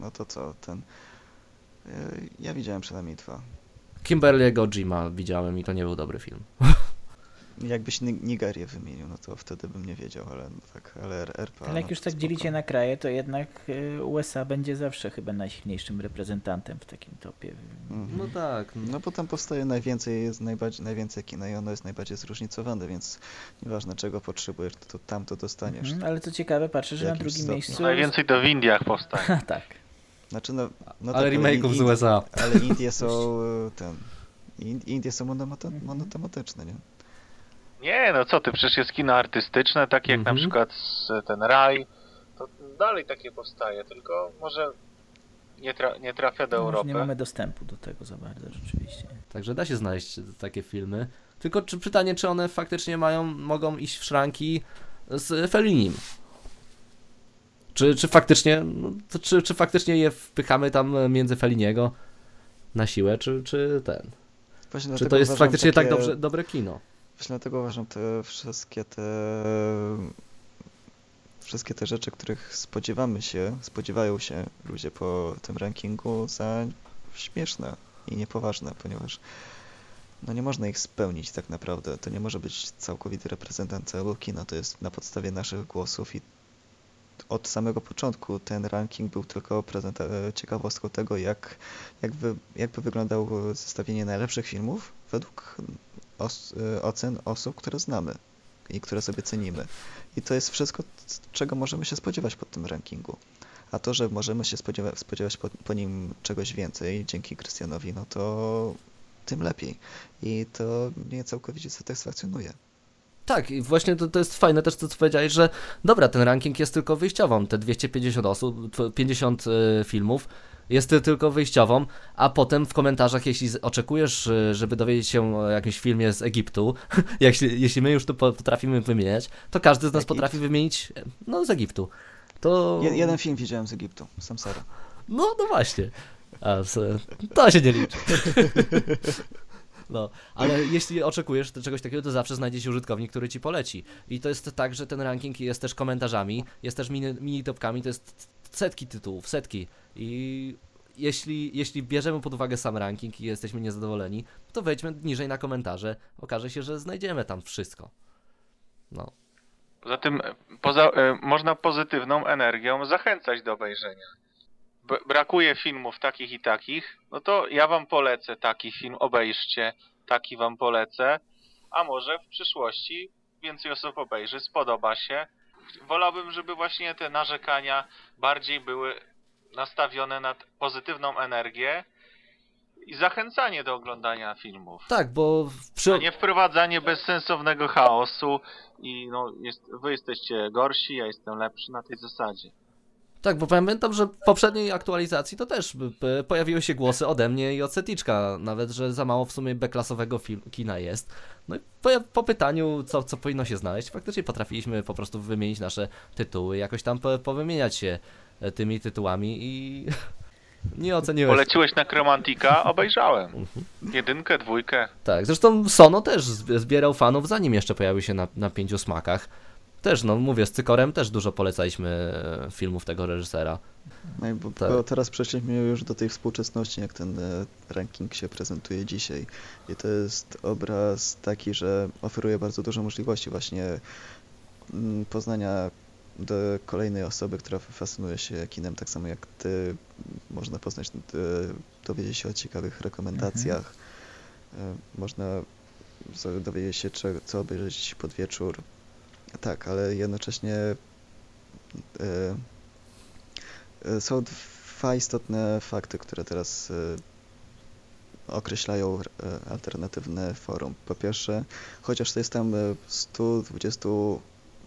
no to co, ten... E, ja widziałem przynajmniej dwa. Kimberly'ego Jima widziałem i to nie był dobry film. Jakbyś Nigerię wymienił, no to wtedy bym nie wiedział, ale no tak, ale RPA... Ale jak no już tak spoko. dzielicie na kraje, to jednak y, USA będzie zawsze chyba najsilniejszym reprezentantem w takim topie. Mhm. No tak. No bo tam powstaje najwięcej, jest najbardziej, najwięcej kina i ono jest najbardziej zróżnicowane, więc nieważne czego potrzebujesz, to, to tam to dostaniesz. Mhm, ale co ciekawe, patrzę, że na drugim stopniu. miejscu... Najwięcej to w Indiach powstaje. tak. Znaczy no, no ale tak, remake'ów z USA. Ale Indie są ten... Indie są monotematyczne, nie? Nie, no co ty, przecież jest kino artystyczne, takie jak mm -hmm. na mhm. przykład ten Raj, to dalej takie powstaje, tylko może nie, tra nie trafia do no, Europy. Nie mamy dostępu do tego za bardzo rzeczywiście. Także da się znaleźć takie filmy. Tylko czy pytanie, czy one faktycznie mają, mogą iść w szranki z Fellinim? Czy, czy faktycznie, no, czy, czy faktycznie je wpychamy tam między Feliniego na siłę, czy, czy ten? Właśnie czy to jest faktycznie tak takie... tak dobrze, dobre kino? Właśnie dlatego uważam te wszystkie te wszystkie te rzeczy, których spodziewamy się, spodziewają się ludzie po tym rankingu za śmieszne i niepoważne, ponieważ no nie można ich spełnić tak naprawdę. To nie może być całkowity reprezentant całego kina. To jest na podstawie naszych głosów i od samego początku ten ranking był tylko ciekawostką tego, jak, jakby, jakby wyglądało zestawienie najlepszych filmów według os ocen osób, które znamy i które sobie cenimy. I to jest wszystko, czego możemy się spodziewać pod tym rankingu. A to, że możemy się spodziewa spodziewać po, po, nim czegoś więcej dzięki Krystianowi, no to tym lepiej. I to mnie całkowicie satysfakcjonuje. Tak, i właśnie to, to jest fajne też to, co powiedziałeś, że dobra, ten ranking jest tylko wyjściową, te 250 osób, 50 y, filmów jest tylko wyjściową, a potem w komentarzach, jeśli oczekujesz, y, żeby dowiedzieć się o jakimś filmie z Egiptu, jeśli, jeśli my już tu potrafimy wymieniać, to każdy z nas Egipt. potrafi wymienić, no z Egiptu. To... Je, jeden film widziałem z Egiptu, Samsara. No, no właśnie. A, to się nie liczy. No, ale jeśli oczekujesz czegoś takiego, to zawsze znajdzie się użytkownik, który ci poleci. I to jest tak, że ten ranking jest też komentarzami, jest też mini, mini topkami, to jest setki tytułów, setki. I jeśli, jeśli bierzemy pod uwagę sam ranking i jesteśmy niezadowoleni, to wejdźmy niżej na komentarze. Okaże się, że znajdziemy tam wszystko. No. Poza tym poza, e, można pozytywną energią zachęcać do obejrzenia. Brakuje filmów takich i takich, no to ja wam polecę taki film, obejrzcie, taki wam polecę, a może w przyszłości więcej osób obejrzy, spodoba się. Wolałbym, żeby właśnie te narzekania bardziej były nastawione na pozytywną energię i zachęcanie do oglądania filmów. Tak, bo przy... A nie wprowadzanie bezsensownego chaosu i no, jest, wy jesteście gorsi, ja jestem lepszy na tej zasadzie. Tak, bo pamiętam, że w poprzedniej aktualizacji to też pojawiły się głosy ode mnie i od Seticzka, nawet, że za mało w sumie B-klasowego kina jest. No i po, po, pytaniu, co, co powinno się znaleźć, faktycznie potrafiliśmy po prostu wymienić nasze tytuły, jakoś tam po, powymieniać się e, tymi tytułami i nie oceniłeś. Poleciłeś na Chromantika, obejrzałem. Mhm. Jedynkę, dwójkę. Tak, zresztą Sono też zbierał fanów, zanim jeszcze pojawił się na, na pięciu smakach. Też, no mówię, z Cykorem też dużo polecaliśmy e, filmów tego reżysera. No bo, tak. bo teraz przeszliśmy już do tej współczesności, jak ten e, ranking się prezentuje dzisiaj. I to jest obraz taki, że oferuje bardzo dużo możliwości właśnie mm, poznania do kolejnej osoby, która fascynuje się kinem, tak samo jak ty. Można poznać, dowiedzieć się o ciekawych rekomendacjach. Mhm. Można dowiedzieć się, co obejrzeć pod wieczór. Tak, ale jednocześnie e, e, są dwa istotne fakty, które teraz e, określają alternatywne forum. Po pierwsze, chociaż jest tam 120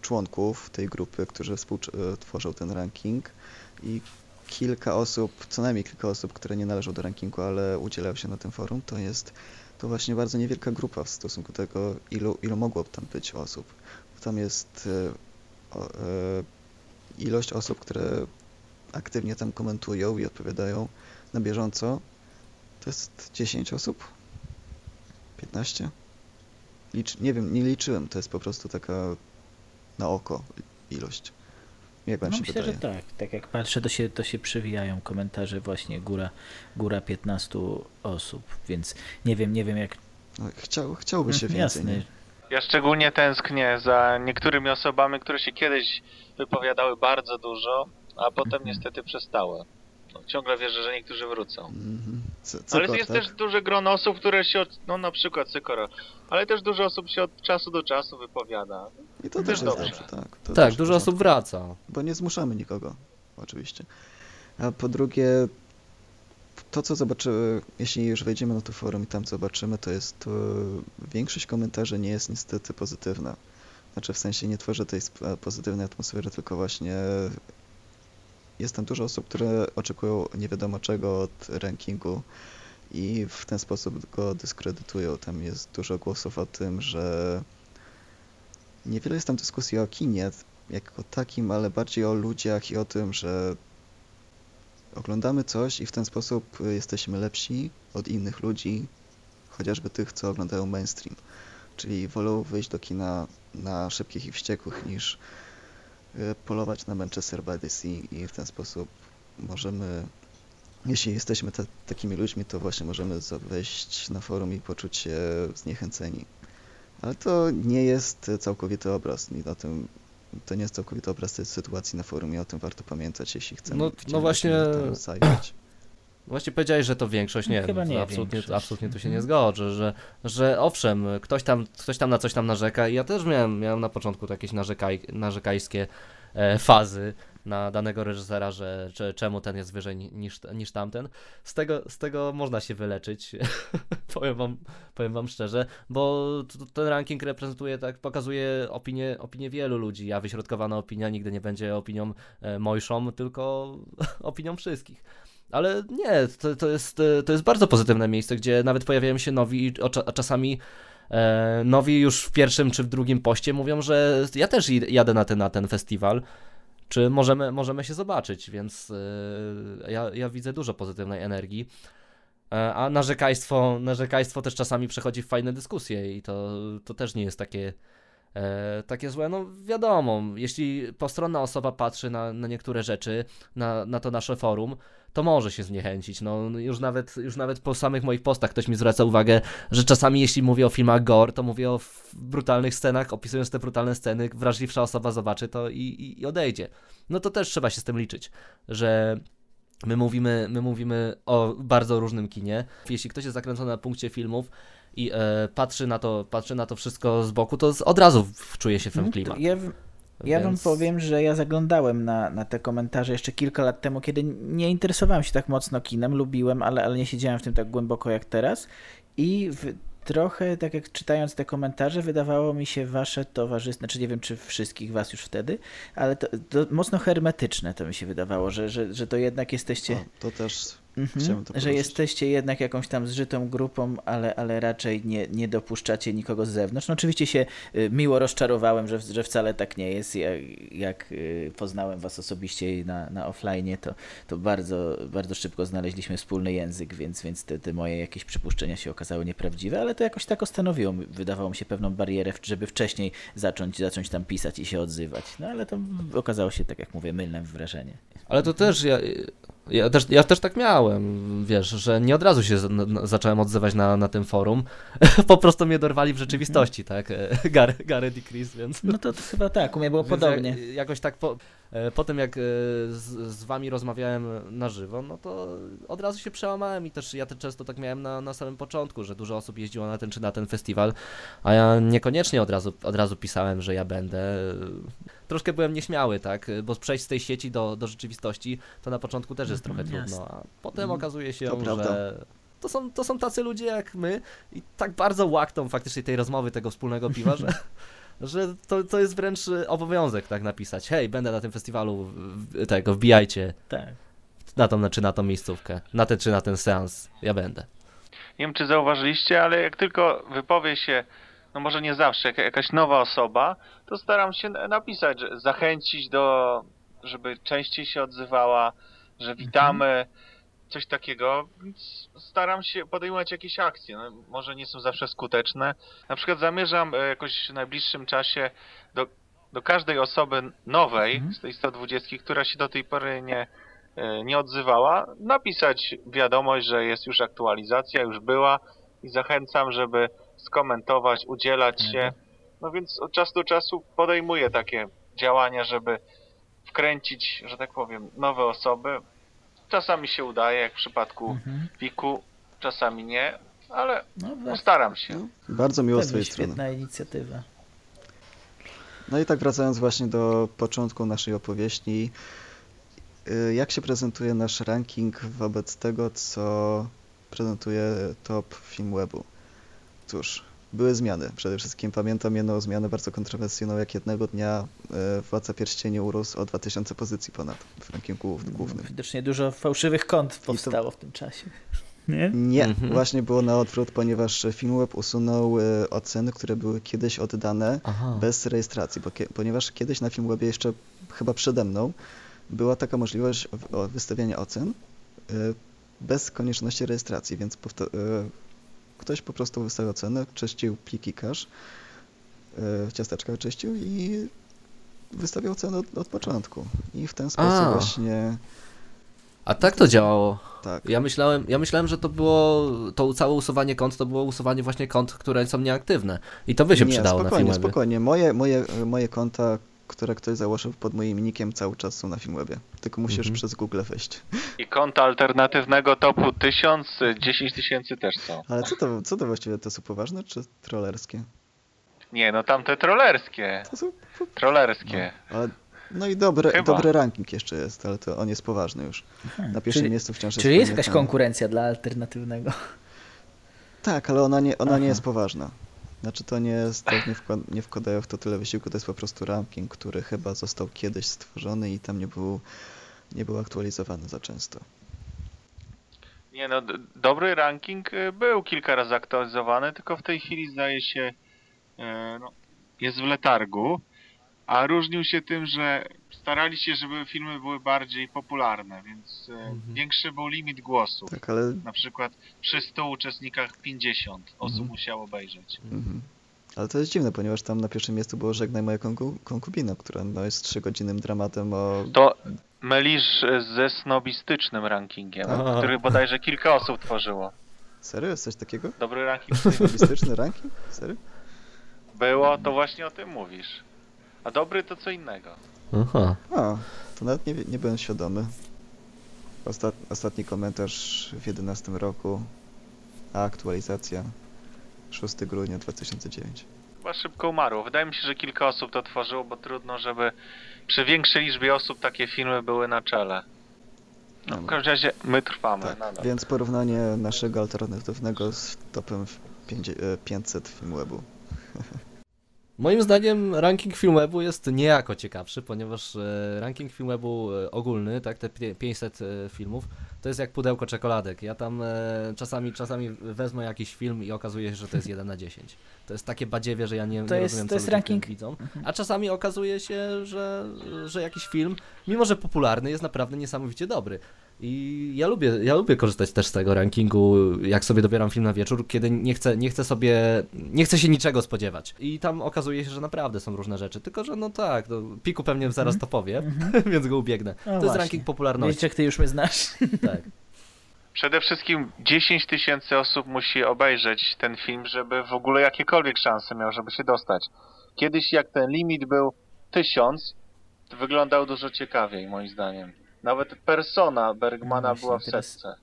członków tej grupy, którzy współtworzą ten ranking i kilka osób, co najmniej kilka osób, które nie należą do rankingu, ale udzielają się na tym forum, to jest to właśnie bardzo niewielka grupa w stosunku do tego, ilu, ilu mogłoby tam być osób tam jest e, e, ilość osób, które aktywnie tam komentują i odpowiadają na bieżąco. To jest 10 osób? 15? Licz, nie wiem, nie liczyłem, to jest po prostu taka na oko ilość. Jak wam no, się myślę, wydaje? że tak. Tak jak patrzę, to się, to się przewijają komentarze właśnie góra, góra 15 osób, więc nie wiem, nie wiem jak... No, chciał, chciałby się więcej. Jasne. Nie? Ja szczególnie tęsknię za niektórymi osobami, które się kiedyś wypowiadały bardzo dużo, a potem niestety przestały. No, ciągle wierzę, że niektórzy wrócą. Mhm. ale jest tak? też duże grono osób, które się, od, no na przykład Cykora, ale też dużo osób się od czasu do czasu wypowiada. I to, to też dobrze. tak. To tak, dużo osób wraca. Bo nie zmuszamy nikogo, oczywiście. A po drugie, to, co zobaczymy, jeśli już wejdziemy na to forum i tam zobaczymy, to jest to, większość komentarzy nie jest niestety pozytywna. Znaczy w sensie nie tworzy tej pozytywnej atmosfery, tylko właśnie jest tam dużo osób, które oczekują nie wiadomo czego od rankingu i w ten sposób go dyskredytują. Tam jest dużo głosów o tym, że niewiele jest tam dyskusji o kinie jako takim, ale bardziej o ludziach i o tym, że oglądamy coś i w ten sposób y, jesteśmy lepsi od innych ludzi, chociażby tych, co oglądają mainstream. Czyli wolą wyjść do kina na szybkich i wściekłych niż y, polować na Manchester by the Sea i w ten sposób możemy, jeśli jesteśmy ta, takimi ludźmi, to właśnie możemy wejść na forum i poczuć się zniechęceni. Ale to nie jest całkowity obraz i na tym to nie jest całkowity obraz tej sytuacji na forum i o tym warto pamiętać, jeśli chcemy. No, no właśnie. Właśnie powiedziałeś, że to większość, nie, Chyba nie absolutnie, większość. absolutnie tu się nie zgodzę, że, że owszem, ktoś tam, ktoś tam na coś tam narzeka i ja też miałem, miałem na początku jakieś narzekaj, narzekajskie e, fazy, na danego reżysera, że czemu ten jest wyżej niż, niż tamten. Z tego, z tego można się wyleczyć, powiem, wam, powiem wam szczerze, bo ten ranking reprezentuje, tak, pokazuje opinię, opinię wielu ludzi, a wyśrodkowana opinia nigdy nie będzie opinią e, mojszą, tylko opinią wszystkich. Ale nie, to, to, jest, to jest bardzo pozytywne miejsce, gdzie nawet pojawiają się nowi, a czasami e, nowi już w pierwszym czy w drugim poście mówią, że ja też jadę na ten, na ten festiwal czy możemy, możemy się zobaczyć, więc yy, ja, ja widzę dużo pozytywnej energii. E, a narzekajstwo, narzekajstwo też czasami przechodzi w fajne dyskusje i to, to też nie jest takie, e, takie złe. No wiadomo, jeśli postronna osoba patrzy na, na niektóre rzeczy, na, na to nasze forum, to może się zniechęcić. No, już, nawet, już nawet po samych moich postach ktoś mi zwraca uwagę, że czasami jeśli mówię o filmach gore, to mówię o brutalnych scenach, opisując te brutalne sceny, wrażliwsza osoba zobaczy to i, i, i odejdzie. No to też trzeba się z tym liczyć, że My mówimy, my mówimy o bardzo różnym kinie. Jeśli ktoś jest zakręcony na punkcie filmów i e, patrzy, na to, patrzy na to wszystko z boku, to od razu czuje się ten klimat. Ja, ja Więc... wam powiem, że ja zaglądałem na, na te komentarze jeszcze kilka lat temu, kiedy nie interesowałem się tak mocno kinem, lubiłem, ale, ale nie siedziałem w tym tak głęboko jak teraz. I w trochę, tak jak czytając te komentarze, wydawało mi się wasze towarzystwo, znaczy nie wiem, czy wszystkich was już wtedy, ale to, to mocno hermetyczne to mi się wydawało, że, że, że to jednak jesteście... O, to też Mhm, że jesteście jednak jakąś tam zżytą grupą, ale, ale raczej nie, nie dopuszczacie nikogo z zewnątrz. No oczywiście się y, miło rozczarowałem, że, że wcale tak nie jest. Jak, jak y, poznałem was osobiście na, na offline, to, to bardzo, bardzo szybko znaleźliśmy wspólny język, więc, więc te, te moje jakieś przypuszczenia się okazały nieprawdziwe, ale to jakoś tak ostanowiło, wydawało mi się pewną barierę, żeby wcześniej zacząć, zacząć tam pisać i się odzywać. No ale to okazało się, tak jak mówię, mylne wrażenie. Ale to też ja, ja też, ja też tak miałem, wiesz, że nie od razu się z, zacząłem odzywać na, na tym forum. po prostu mnie dorwali w rzeczywistości, tak? Gary, Gary i Chris, więc. No to, to chyba tak, u mnie było podobnie. Jak, jakoś tak po, e, po tym, jak e, z, z, wami rozmawiałem na żywo, no to od razu się przełamałem i też ja też często tak miałem na, na samym początku, że dużo osób jeździło na ten czy na ten festiwal, a ja niekoniecznie od razu, od razu pisałem, że ja będę. Troszkę byłem nieśmiały, tak? Bo przejść z tej sieci do, do rzeczywistości to na początku też jest trochę mhm, trudno, a potem mm, okazuje się, to że to są, to są tacy ludzie jak my i tak bardzo łaktą faktycznie tej rozmowy, tego wspólnego piwa, że, że to, to jest wręcz obowiązek tak napisać. Hej, będę na tym festiwalu, tego, wbijajcie. Tak. Na tą czy na tą miejscówkę, na ten czy na ten seans, ja będę. Nie wiem, czy zauważyliście, ale jak tylko wypowie się no może nie zawsze, jak jakaś nowa osoba, to staram się napisać, zachęcić do, żeby częściej się odzywała, że mhm. Coś takiego, więc staram się podejmować jakieś akcje. No, może nie są zawsze skuteczne. Na przykład zamierzam e, jakoś w najbliższym czasie do, do każdej osoby nowej mhm. z tej 120, która się do tej pory nie, e, nie odzywała, napisać wiadomość, że jest już aktualizacja, już była i zachęcam, żeby skomentować, udzielać się. Mhm. No więc od czasu do czasu podejmuję takie działania, żeby wkręcić, że tak powiem, nowe osoby. Czasami się udaje, jak w przypadku mhm. Wiku, czasami nie, ale no, postaram się. No, bardzo miło z twojej strony. Świetna inicjatywa. No i tak wracając właśnie do początku naszej opowieści, y, jak się prezentuje nasz ranking wobec tego, co prezentuje top Filmwebu? Cóż, były zmiany. Przede wszystkim pamiętam jedną zmianę bardzo kontrowersyjną, jak jednego dnia e, Władca Pierścieni urósł o 2000 pozycji ponad w rankingu głównym. Widocznie dużo fałszywych kont powstało to... w tym czasie. Nie? Nie, mhm. właśnie było na odwrót, ponieważ Filmweb usunął e, oceny, które były kiedyś oddane Aha. bez rejestracji, bo ponieważ kiedyś na Filmwebie jeszcze chyba przede mną była taka możliwość wystawiania ocen e, bez konieczności rejestracji, więc Ktoś po prostu wystawiał cenę, czyścił pliki cache, w ciasteczkach czyścił i wystawiał cenę od, od początku. I w ten sposób A. właśnie... A tak to działało. Tak. Ja myślałem, ja myślałem, że to było, to całe usuwanie kont to było usuwanie właśnie kont, które są nieaktywne. I to by się Nie, przydało spokojnie, na Filmwebie. Spokojnie, moje, moje, moje konta, które ktoś założył pod moim nickiem cały czas są na Filmwebie. Tylko musisz mhm. przez Google wejść. I konta alternatywnego topu 1000, 10 tysięcy też są. Ale co to, co to właściwie, to są poważne czy trollerskie? Nie, no tamte trollerskie. To są... Trollerskie. No, ale... no i dobry, dobry ranking jeszcze jest, ale to on jest poważny już. Na pierwszym czyli, miejscu wciąż jest Czyli jest jakaś konkurencja dla alternatywnego. Tak, ale ona nie, ona nie jest poważna. Znaczy to nie jest, nie, wkład, nie wkładają w to tyle wysiłku, to jest po prostu ranking, który chyba został kiedyś stworzony i tam nie był, nie był aktualizowany za często. Nie no, dobry ranking y, był kilka razy aktualizowany, tylko w tej chwili zdaje się, y, no, jest w letargu, a różnił się tym, że starali się, żeby filmy były bardziej popularne, więc e, Mhm. większy był limit głosów. Tak, ale... Na przykład przy 100 uczestnikach 50 osób Mhm. musiało obejrzeć. Mhm. Ale to jest dziwne, ponieważ tam na pierwszym miejscu było Żegnaj moja konku- konkubina, która no, jest trzygodzinnym dramatem o... To mylisz e, ze snobistycznym rankingiem, Aha. który bodajże kilka osób tworzyło. Serio? Jest coś takiego? Dobry ranking Logistyczny ranking? Serio? było, to właśnie o tym mówisz. A dobry to co innego. Aha. A, to nawet nie, nie byłem świadomy. Ostat, ostatni komentarz w 11 roku, a aktualizacja 6 grudnia 2009. Chyba szybko umarło. Wydaje mi się, że kilka osób to tworzyło, bo trudno, żeby przy większej liczbie osób takie filmy były na czele. No, w każdym razie my trwamy Tak, nadal. więc porównanie naszego alternatywnego z topem w pięćdzie- e, 500 Filmwebu. Moim zdaniem ranking Filmwebu jest niejako ciekawszy, ponieważ e, ranking Filmwebu e, ogólny, tak, te pie- 500 e, filmów, to jest jak pudełko czekoladek. Ja tam czasami, czasami wezmę jakiś film i okazuje się, że to jest 1 na 10. To jest takie badziewie, że ja nie, To nie jest- rozumiem, to co jest ranking- widzą. A czasami okazuje się, że, że jakiś film, mimo że popularny, jest naprawdę niesamowicie dobry. I ja lubię, ja lubię korzystać też z tego rankingu, jak sobie dobieram film na wieczór, kiedy nie chcę, nie chcę sobie, nie chcę się niczego spodziewać. I tam okazuje się, że naprawdę są różne rzeczy. Tylko, że no tak, no, Piku pewnie zaraz to powie, więc go ubiegnę. to jest Mhm. właśnie. ranking popularności. Wiecie, jak ty już mnie znasz. Tak. Przede wszystkim 10 tysięcy osób musi obejrzeć ten film, żeby w ogóle jakiekolwiek szanse miał, żeby się dostać. Kiedyś jak ten limit był 1000, to wyglądał dużo ciekawiej moim zdaniem. Nawet persona Bergmana No była w teraz- setce.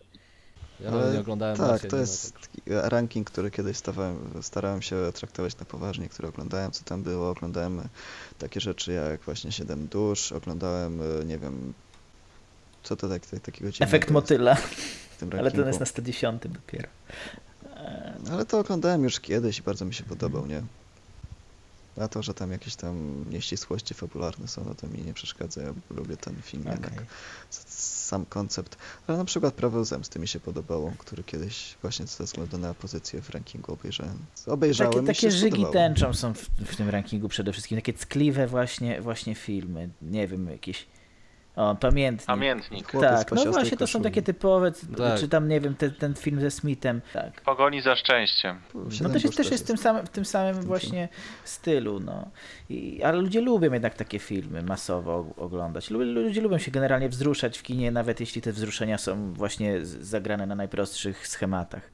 Ja Ale nie oglądałem Tak, to jest taki ranking, który kiedyś stawałem, starałem się traktować na poważnie, który oglądałem, co tam było. Oglądałem e, takie rzeczy jak właśnie Siedem dusz, oglądałem, e, nie wiem, co to tak, tak, takiego dziwnego Efekt motyla, w tym ale ten jest na 110 dopiero. E, Ale to oglądałem już kiedyś i bardzo mi się podobał, nie? A to, że tam jakieś tam nieścisłości fabularne są, no to mi nie przeszkadza. Ja lubię ten film Okej. jednak. Sam koncept. Ale na przykład Prawo Zemsty mi się podobało, który kiedyś właśnie ze względu na pozycję w rankingu obejrzałem. Obejrzałem Takie, takie żygi spodobało. tęczą są w, w tym rankingu przede wszystkim. Takie ckliwe właśnie, właśnie filmy. Nie wiem, jakieś... O, pamiętnik. Pamiętnik. W Tak, no właśnie to są takie typowe, c- Tak. czy tam nie wiem, te, ten film ze Smithem. Tak. Pogoni za szczęściem. No też też jest w tym samym, w tym samym tym właśnie stylu, no. I, ale ludzie lubią jednak takie filmy masowo og- oglądać. Lu- Ludzie lubią się generalnie wzruszać w kinie, nawet jeśli te wzruszenia są właśnie zagrane na najprostszych schematach.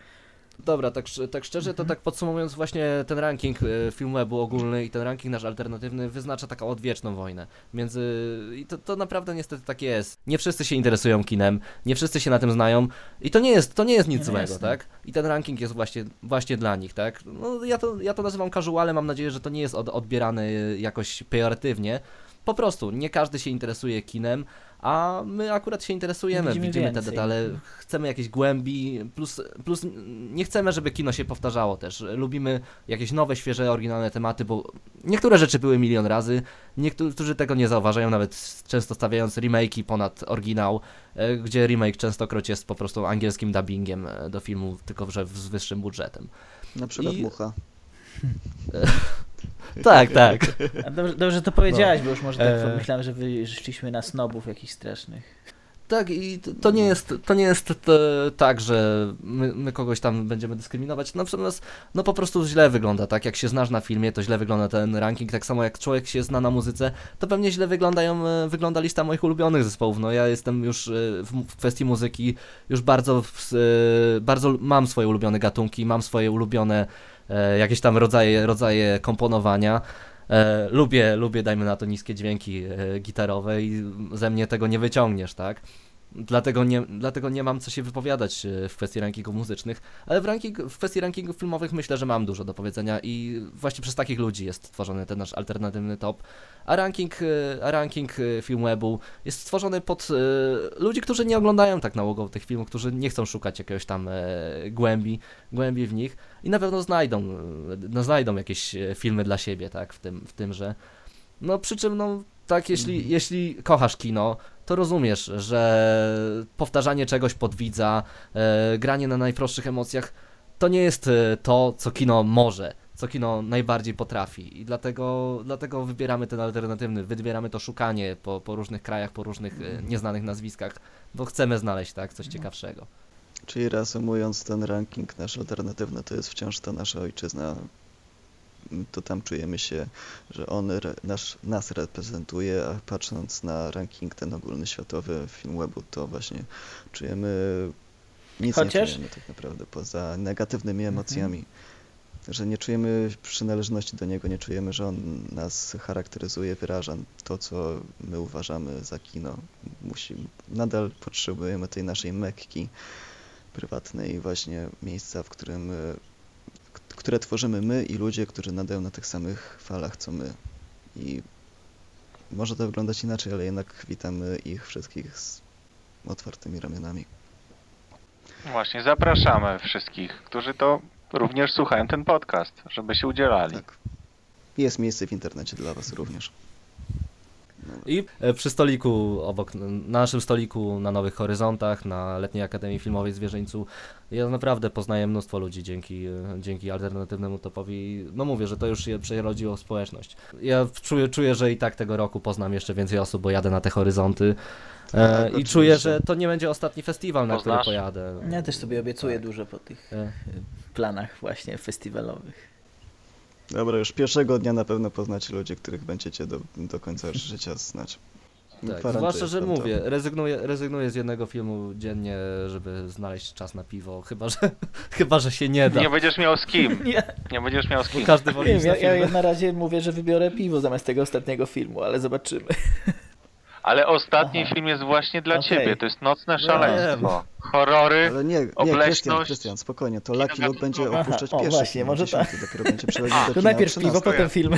Dobra, tak, tak szczerze, to tak podsumowując właśnie ten ranking e, Filmwebu ogólny i ten ranking nasz alternatywny wyznacza taką odwieczną wojnę między... i to, to naprawdę niestety tak jest. Nie wszyscy się interesują kinem, nie wszyscy się na tym znają i to nie jest, to nie jest nic No złego, jasne. tak? I ten ranking jest właśnie, właśnie dla nich, tak? No ja to, ja to nazywam casuale, mam nadzieję, że to nie jest od, odbierane jakoś pejoratywnie. Po prostu, nie każdy się interesuje kinem, a my akurat się interesujemy, Widzimy widzimy, te detale, chcemy jakiejś głębi, plus, plus nie chcemy, żeby kino się powtarzało też. Lubimy jakieś nowe, świeże, oryginalne tematy, bo niektóre rzeczy były milion razy, niektórzy tego nie zauważają, nawet często stawiając remake'i ponad oryginał, e, gdzie remake częstokroć jest po prostu angielskim dubbingiem e, do filmu, tylko że z wyższym budżetem. Na przykład I- Mucha. Tak, tak. Dobrze, dobrze że to powiedziałeś, bo już może tak E. pomyślałem, że wyszliśmy na snobów jakichś strasznych. Tak, i to- nie jest, to nie jest to, tak, że my, my kogoś tam będziemy dyskryminować. Natomiast no po prostu źle wygląda, tak? Jak się znasz na filmie, to źle wygląda ten ranking. Tak samo jak człowiek się zna na muzyce, to pewnie źle wyglądają, e, wygląda lista moich ulubionych zespołów. No ja jestem już e, w, kwestii muzyki już bardzo, e, bardzo mam swoje ulubione gatunki, mam swoje ulubione e, jakieś tam rodzaje, rodzaje komponowania. E, lubię, lubię, dajmy na to, niskie dźwięki e, gitarowe i ze mnie tego nie wyciągniesz, tak? Dlatego nie, dlatego nie mam co się wypowiadać e, w kwestii rankingów muzycznych, ale w, ranking, w kwestii rankingów filmowych myślę, że mam dużo do powiedzenia i właśnie przez takich ludzi jest tworzony ten nasz alternatywny top. A ranking, e, a ranking e, Filmwebu jest stworzony pod ludzi, którzy nie oglądają tak nałogowo tych filmów, którzy nie chcą szukać jakiegoś tam głębi, głębi w nich i na pewno znajdą, no, znajdą jakieś filmy dla siebie, tak, w tym, w tym że no przy czym, no tak, jeśli, jeśli kochasz kino, to rozumiesz, że powtarzanie czegoś pod widza, e, granie na najprostszych emocjach, to nie jest e, to, co kino może. co kino najbardziej potrafi. I dlatego, dlatego wybieramy ten alternatywny, wybieramy to szukanie po, po różnych krajach, po różnych e, nieznanych nazwiskach, bo chcemy znaleźć tak coś ciekawszego. Czyli reasumując ten ranking nasz alternatywny, to jest wciąż ta nasza ojczyzna. To tam czujemy się, że on re, nasz, nas reprezentuje, a patrząc na ranking ten ogólny światowy Filmwebu, to właśnie czujemy nic Chociaż... nie czujemy tak naprawdę poza negatywnymi mhm. emocjami. Mhm. Że nie czujemy przynależności do niego, nie czujemy, że on nas charakteryzuje, wyraża to, co my uważamy za kino. Musimy, nadal potrzebujemy tej naszej mekki prywatnej właśnie miejsca, w którym które tworzymy my i ludzie, którzy nadają na tych samych falach co my. I może to wyglądać inaczej, ale jednak witamy ich wszystkich z otwartymi ramionami. Właśnie, zapraszamy wszystkich, którzy to również słuchają ten podcast, żeby się udzielali. Tak. Jest miejsce w internecie dla Was również. I e, przy stoliku obok, na naszym stoliku na Nowych Horyzontach, na Letniej Akademii Filmowej w Zwierzyńcu, ja naprawdę poznaję mnóstwo ludzi dzięki, e, dzięki alternatywnemu topowi. No mówię, że to już się przerodziło w społeczność. Ja czuję, czuję, że i tak tego roku poznam jeszcze więcej osób, bo jadę na te horyzonty. E, tak, I czuję, że to nie będzie ostatni festiwal, na który pojadę. Ja też sobie obiecuję tak. dużo po tych e. planach właśnie festiwalowych. Dobra, już pierwszego dnia na pewno poznacie ludzi, których będziecie do, do końca życia znać. Tak, zwłaszcza, że mówię, rezygnuję, rezygnuję z jednego filmu dziennie, żeby znaleźć czas na piwo, chyba, że, chyba, że się nie da. Nie będziesz miał z kim. Nie, nie będziesz miał z kim. Bo każdy woli nie, ja, ja na razie mówię, że wybiorę piwo zamiast tego ostatniego filmu, ale zobaczymy. Ale ostatni Aha. film jest właśnie dla okay. ciebie, to jest Nocne no, Szaleństwo. Horrory, Ale nie, nie Krystian, Krystian, spokojnie, to Lucky Luke będzie opuszczać Aha, pierwszy właśnie, film, może tak. dopiero będzie przechodzić do To najpierw piwo, potem film.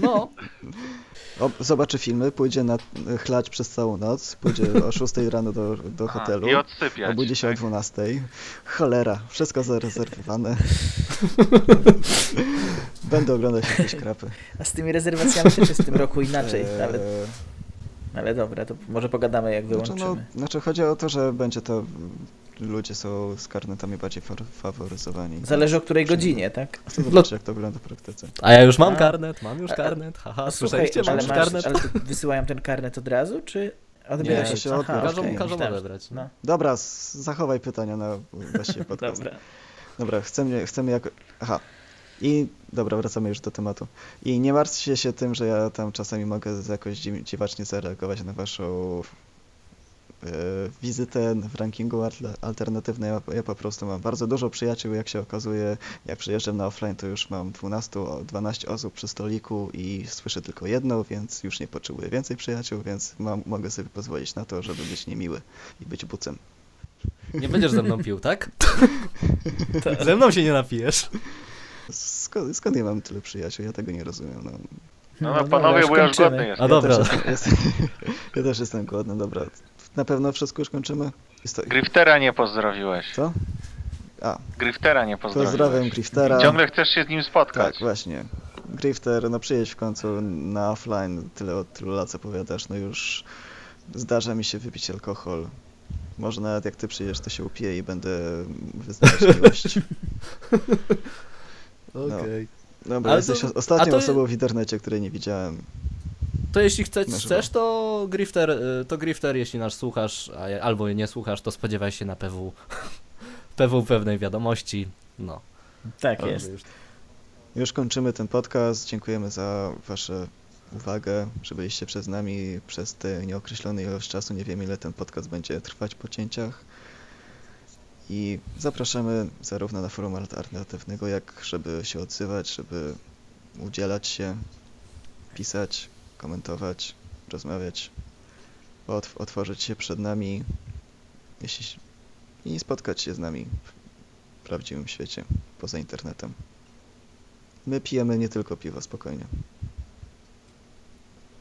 No. O, zobaczy filmy, pójdzie na chlać przez całą noc, pójdzie o 6 rano do, do hotelu. I odsypiać. Obudzi się tak? o 12. Cholera, wszystko zarezerwowane. Będę oglądać jakieś krapy. A z tymi rezerwacjami też jest w tym roku inaczej. Nawet ale dobra, to może pogadamy jak wyłączymy. Znaczy, no, znaczy chodzi o to, że będzie to ludzie są z karnetami bardziej faworyzowani. Zależy o której godzinie, tak? Zobaczcie, jak to wygląda w praktyce. A ja już mam a, karnet, mam już karnet, haha, słyszeliście, mam już karnet. Ale wysyłają ten karnet od razu, czy odbierasz? Nie, się Aha, każą, okay. każą odebrać. No. Dobra, zachowaj pytania na właściwie podcast. Dobra. Dobra, chcemy, chcemy jako... Aha, i dobra, wracamy już do tematu. I nie martwcie się tym, że ja tam czasami mogę jakoś dziwacznie zareagować na waszą e, wizytę w rankingu alternatywnej. Ja, ja, po prostu mam bardzo dużo przyjaciół, jak się okazuje. Jak przyjeżdżam na offline, to już mam 12, 12 osób przy stoliku i słyszę tylko jedną, więc już nie potrzebuję więcej przyjaciół, więc mam, mogę sobie pozwolić na to, żeby być niemiły i być bucem. Nie będziesz ze mną pił, tak? ze mną się nie napijesz. Skąd, skąd ja mam tyle przyjaciół? Ja tego nie rozumiem. No, no, no, no panowie, bo ja już głodny jestem. A dobra. Ja też, jestem, ja też jestem głodny, dobra. Na pewno wszystko już kończymy? To... Griftera nie pozdrowiłeś. Co? A. Griftera nie pozdrowiłeś. Pozdrawiam Griftera. Ciągle chcesz się z nim spotkać. Tak, właśnie. Grifter, no przyjedź w końcu na offline, tyle od tylu lat opowiadasz, no już zdarza mi się wypić alkohol. Może nawet jak ty przyjedziesz, to się upiję i będę wyznawać miłość. No. Okej. Okay. Dobra, Ale jesteś to, ostatnią to... osobą w internecie, której nie widziałem. To jeśli chcesz, chcesz to Grifter, y, to Grifter, jeśli nas słuchasz, albo nie słuchasz, to spodziewaj się na PW, PW pewnej wiadomości. No. Tak jest. Już... już kończymy ten podcast. Dziękujemy za Wasze uwagę, że byliście przez nami przez tę nieokreśloną ilość czasu. Nie wiem, ile ten podcast będzie trwać po cięciach. I zapraszamy zarówno na forum alternatywnego, jak żeby się odzywać, żeby udzielać się, pisać, komentować, rozmawiać, otworzyć się przed nami jeśli, i spotkać się z nami w prawdziwym świecie, poza internetem. My pijemy nie tylko piwo, spokojnie.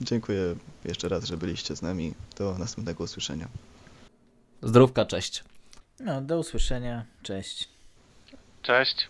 Dziękuję jeszcze raz, że byliście z nami. Do następnego usłyszenia. Zdrówka, cześć. No, do usłyszenia. Cześć. Cześć.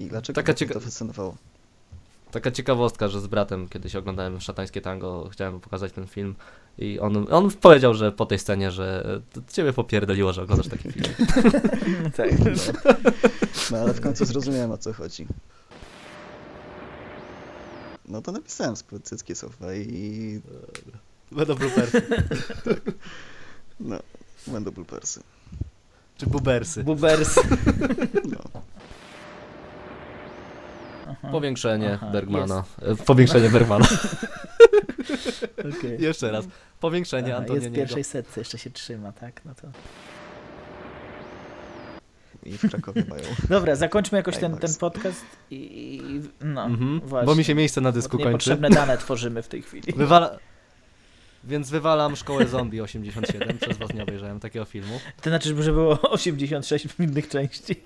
I dlaczego Taka Taka cieka- to fascynowało? Taka ciekawostka, że z bratem kiedyś oglądałem szatańskie tango, chciałem mu pokazać ten film i on, on powiedział, że po tej scenie, że ciebie popierdoliło, że oglądasz taki film. tak. No ale w końcu zrozumiałem o co chodzi. No to napisałem spód cycki sofa i Będą bloopersy. no, będą bloopersy. Czy bubersy. Bubers. No. Aha. Powiększenie Aha, Bergmana. E, Powiększenie Bergmana. Okej. Jeszcze raz. Powiększenie Aha, jest w pierwszej setce, jeszcze się trzyma, tak? No to... I w Krakowie mają. Dobra, zakończmy jakoś ten, ten podcast i, no, Mhm, właśnie. bo mi się miejsce na dysku kończy. Niepotrzebne dane tworzymy w tej chwili. Wywala... Więc wywalam Szkołę Zombie 87, przez was nie obejrzałem takiego filmu. To znaczy, że było 86 innych części.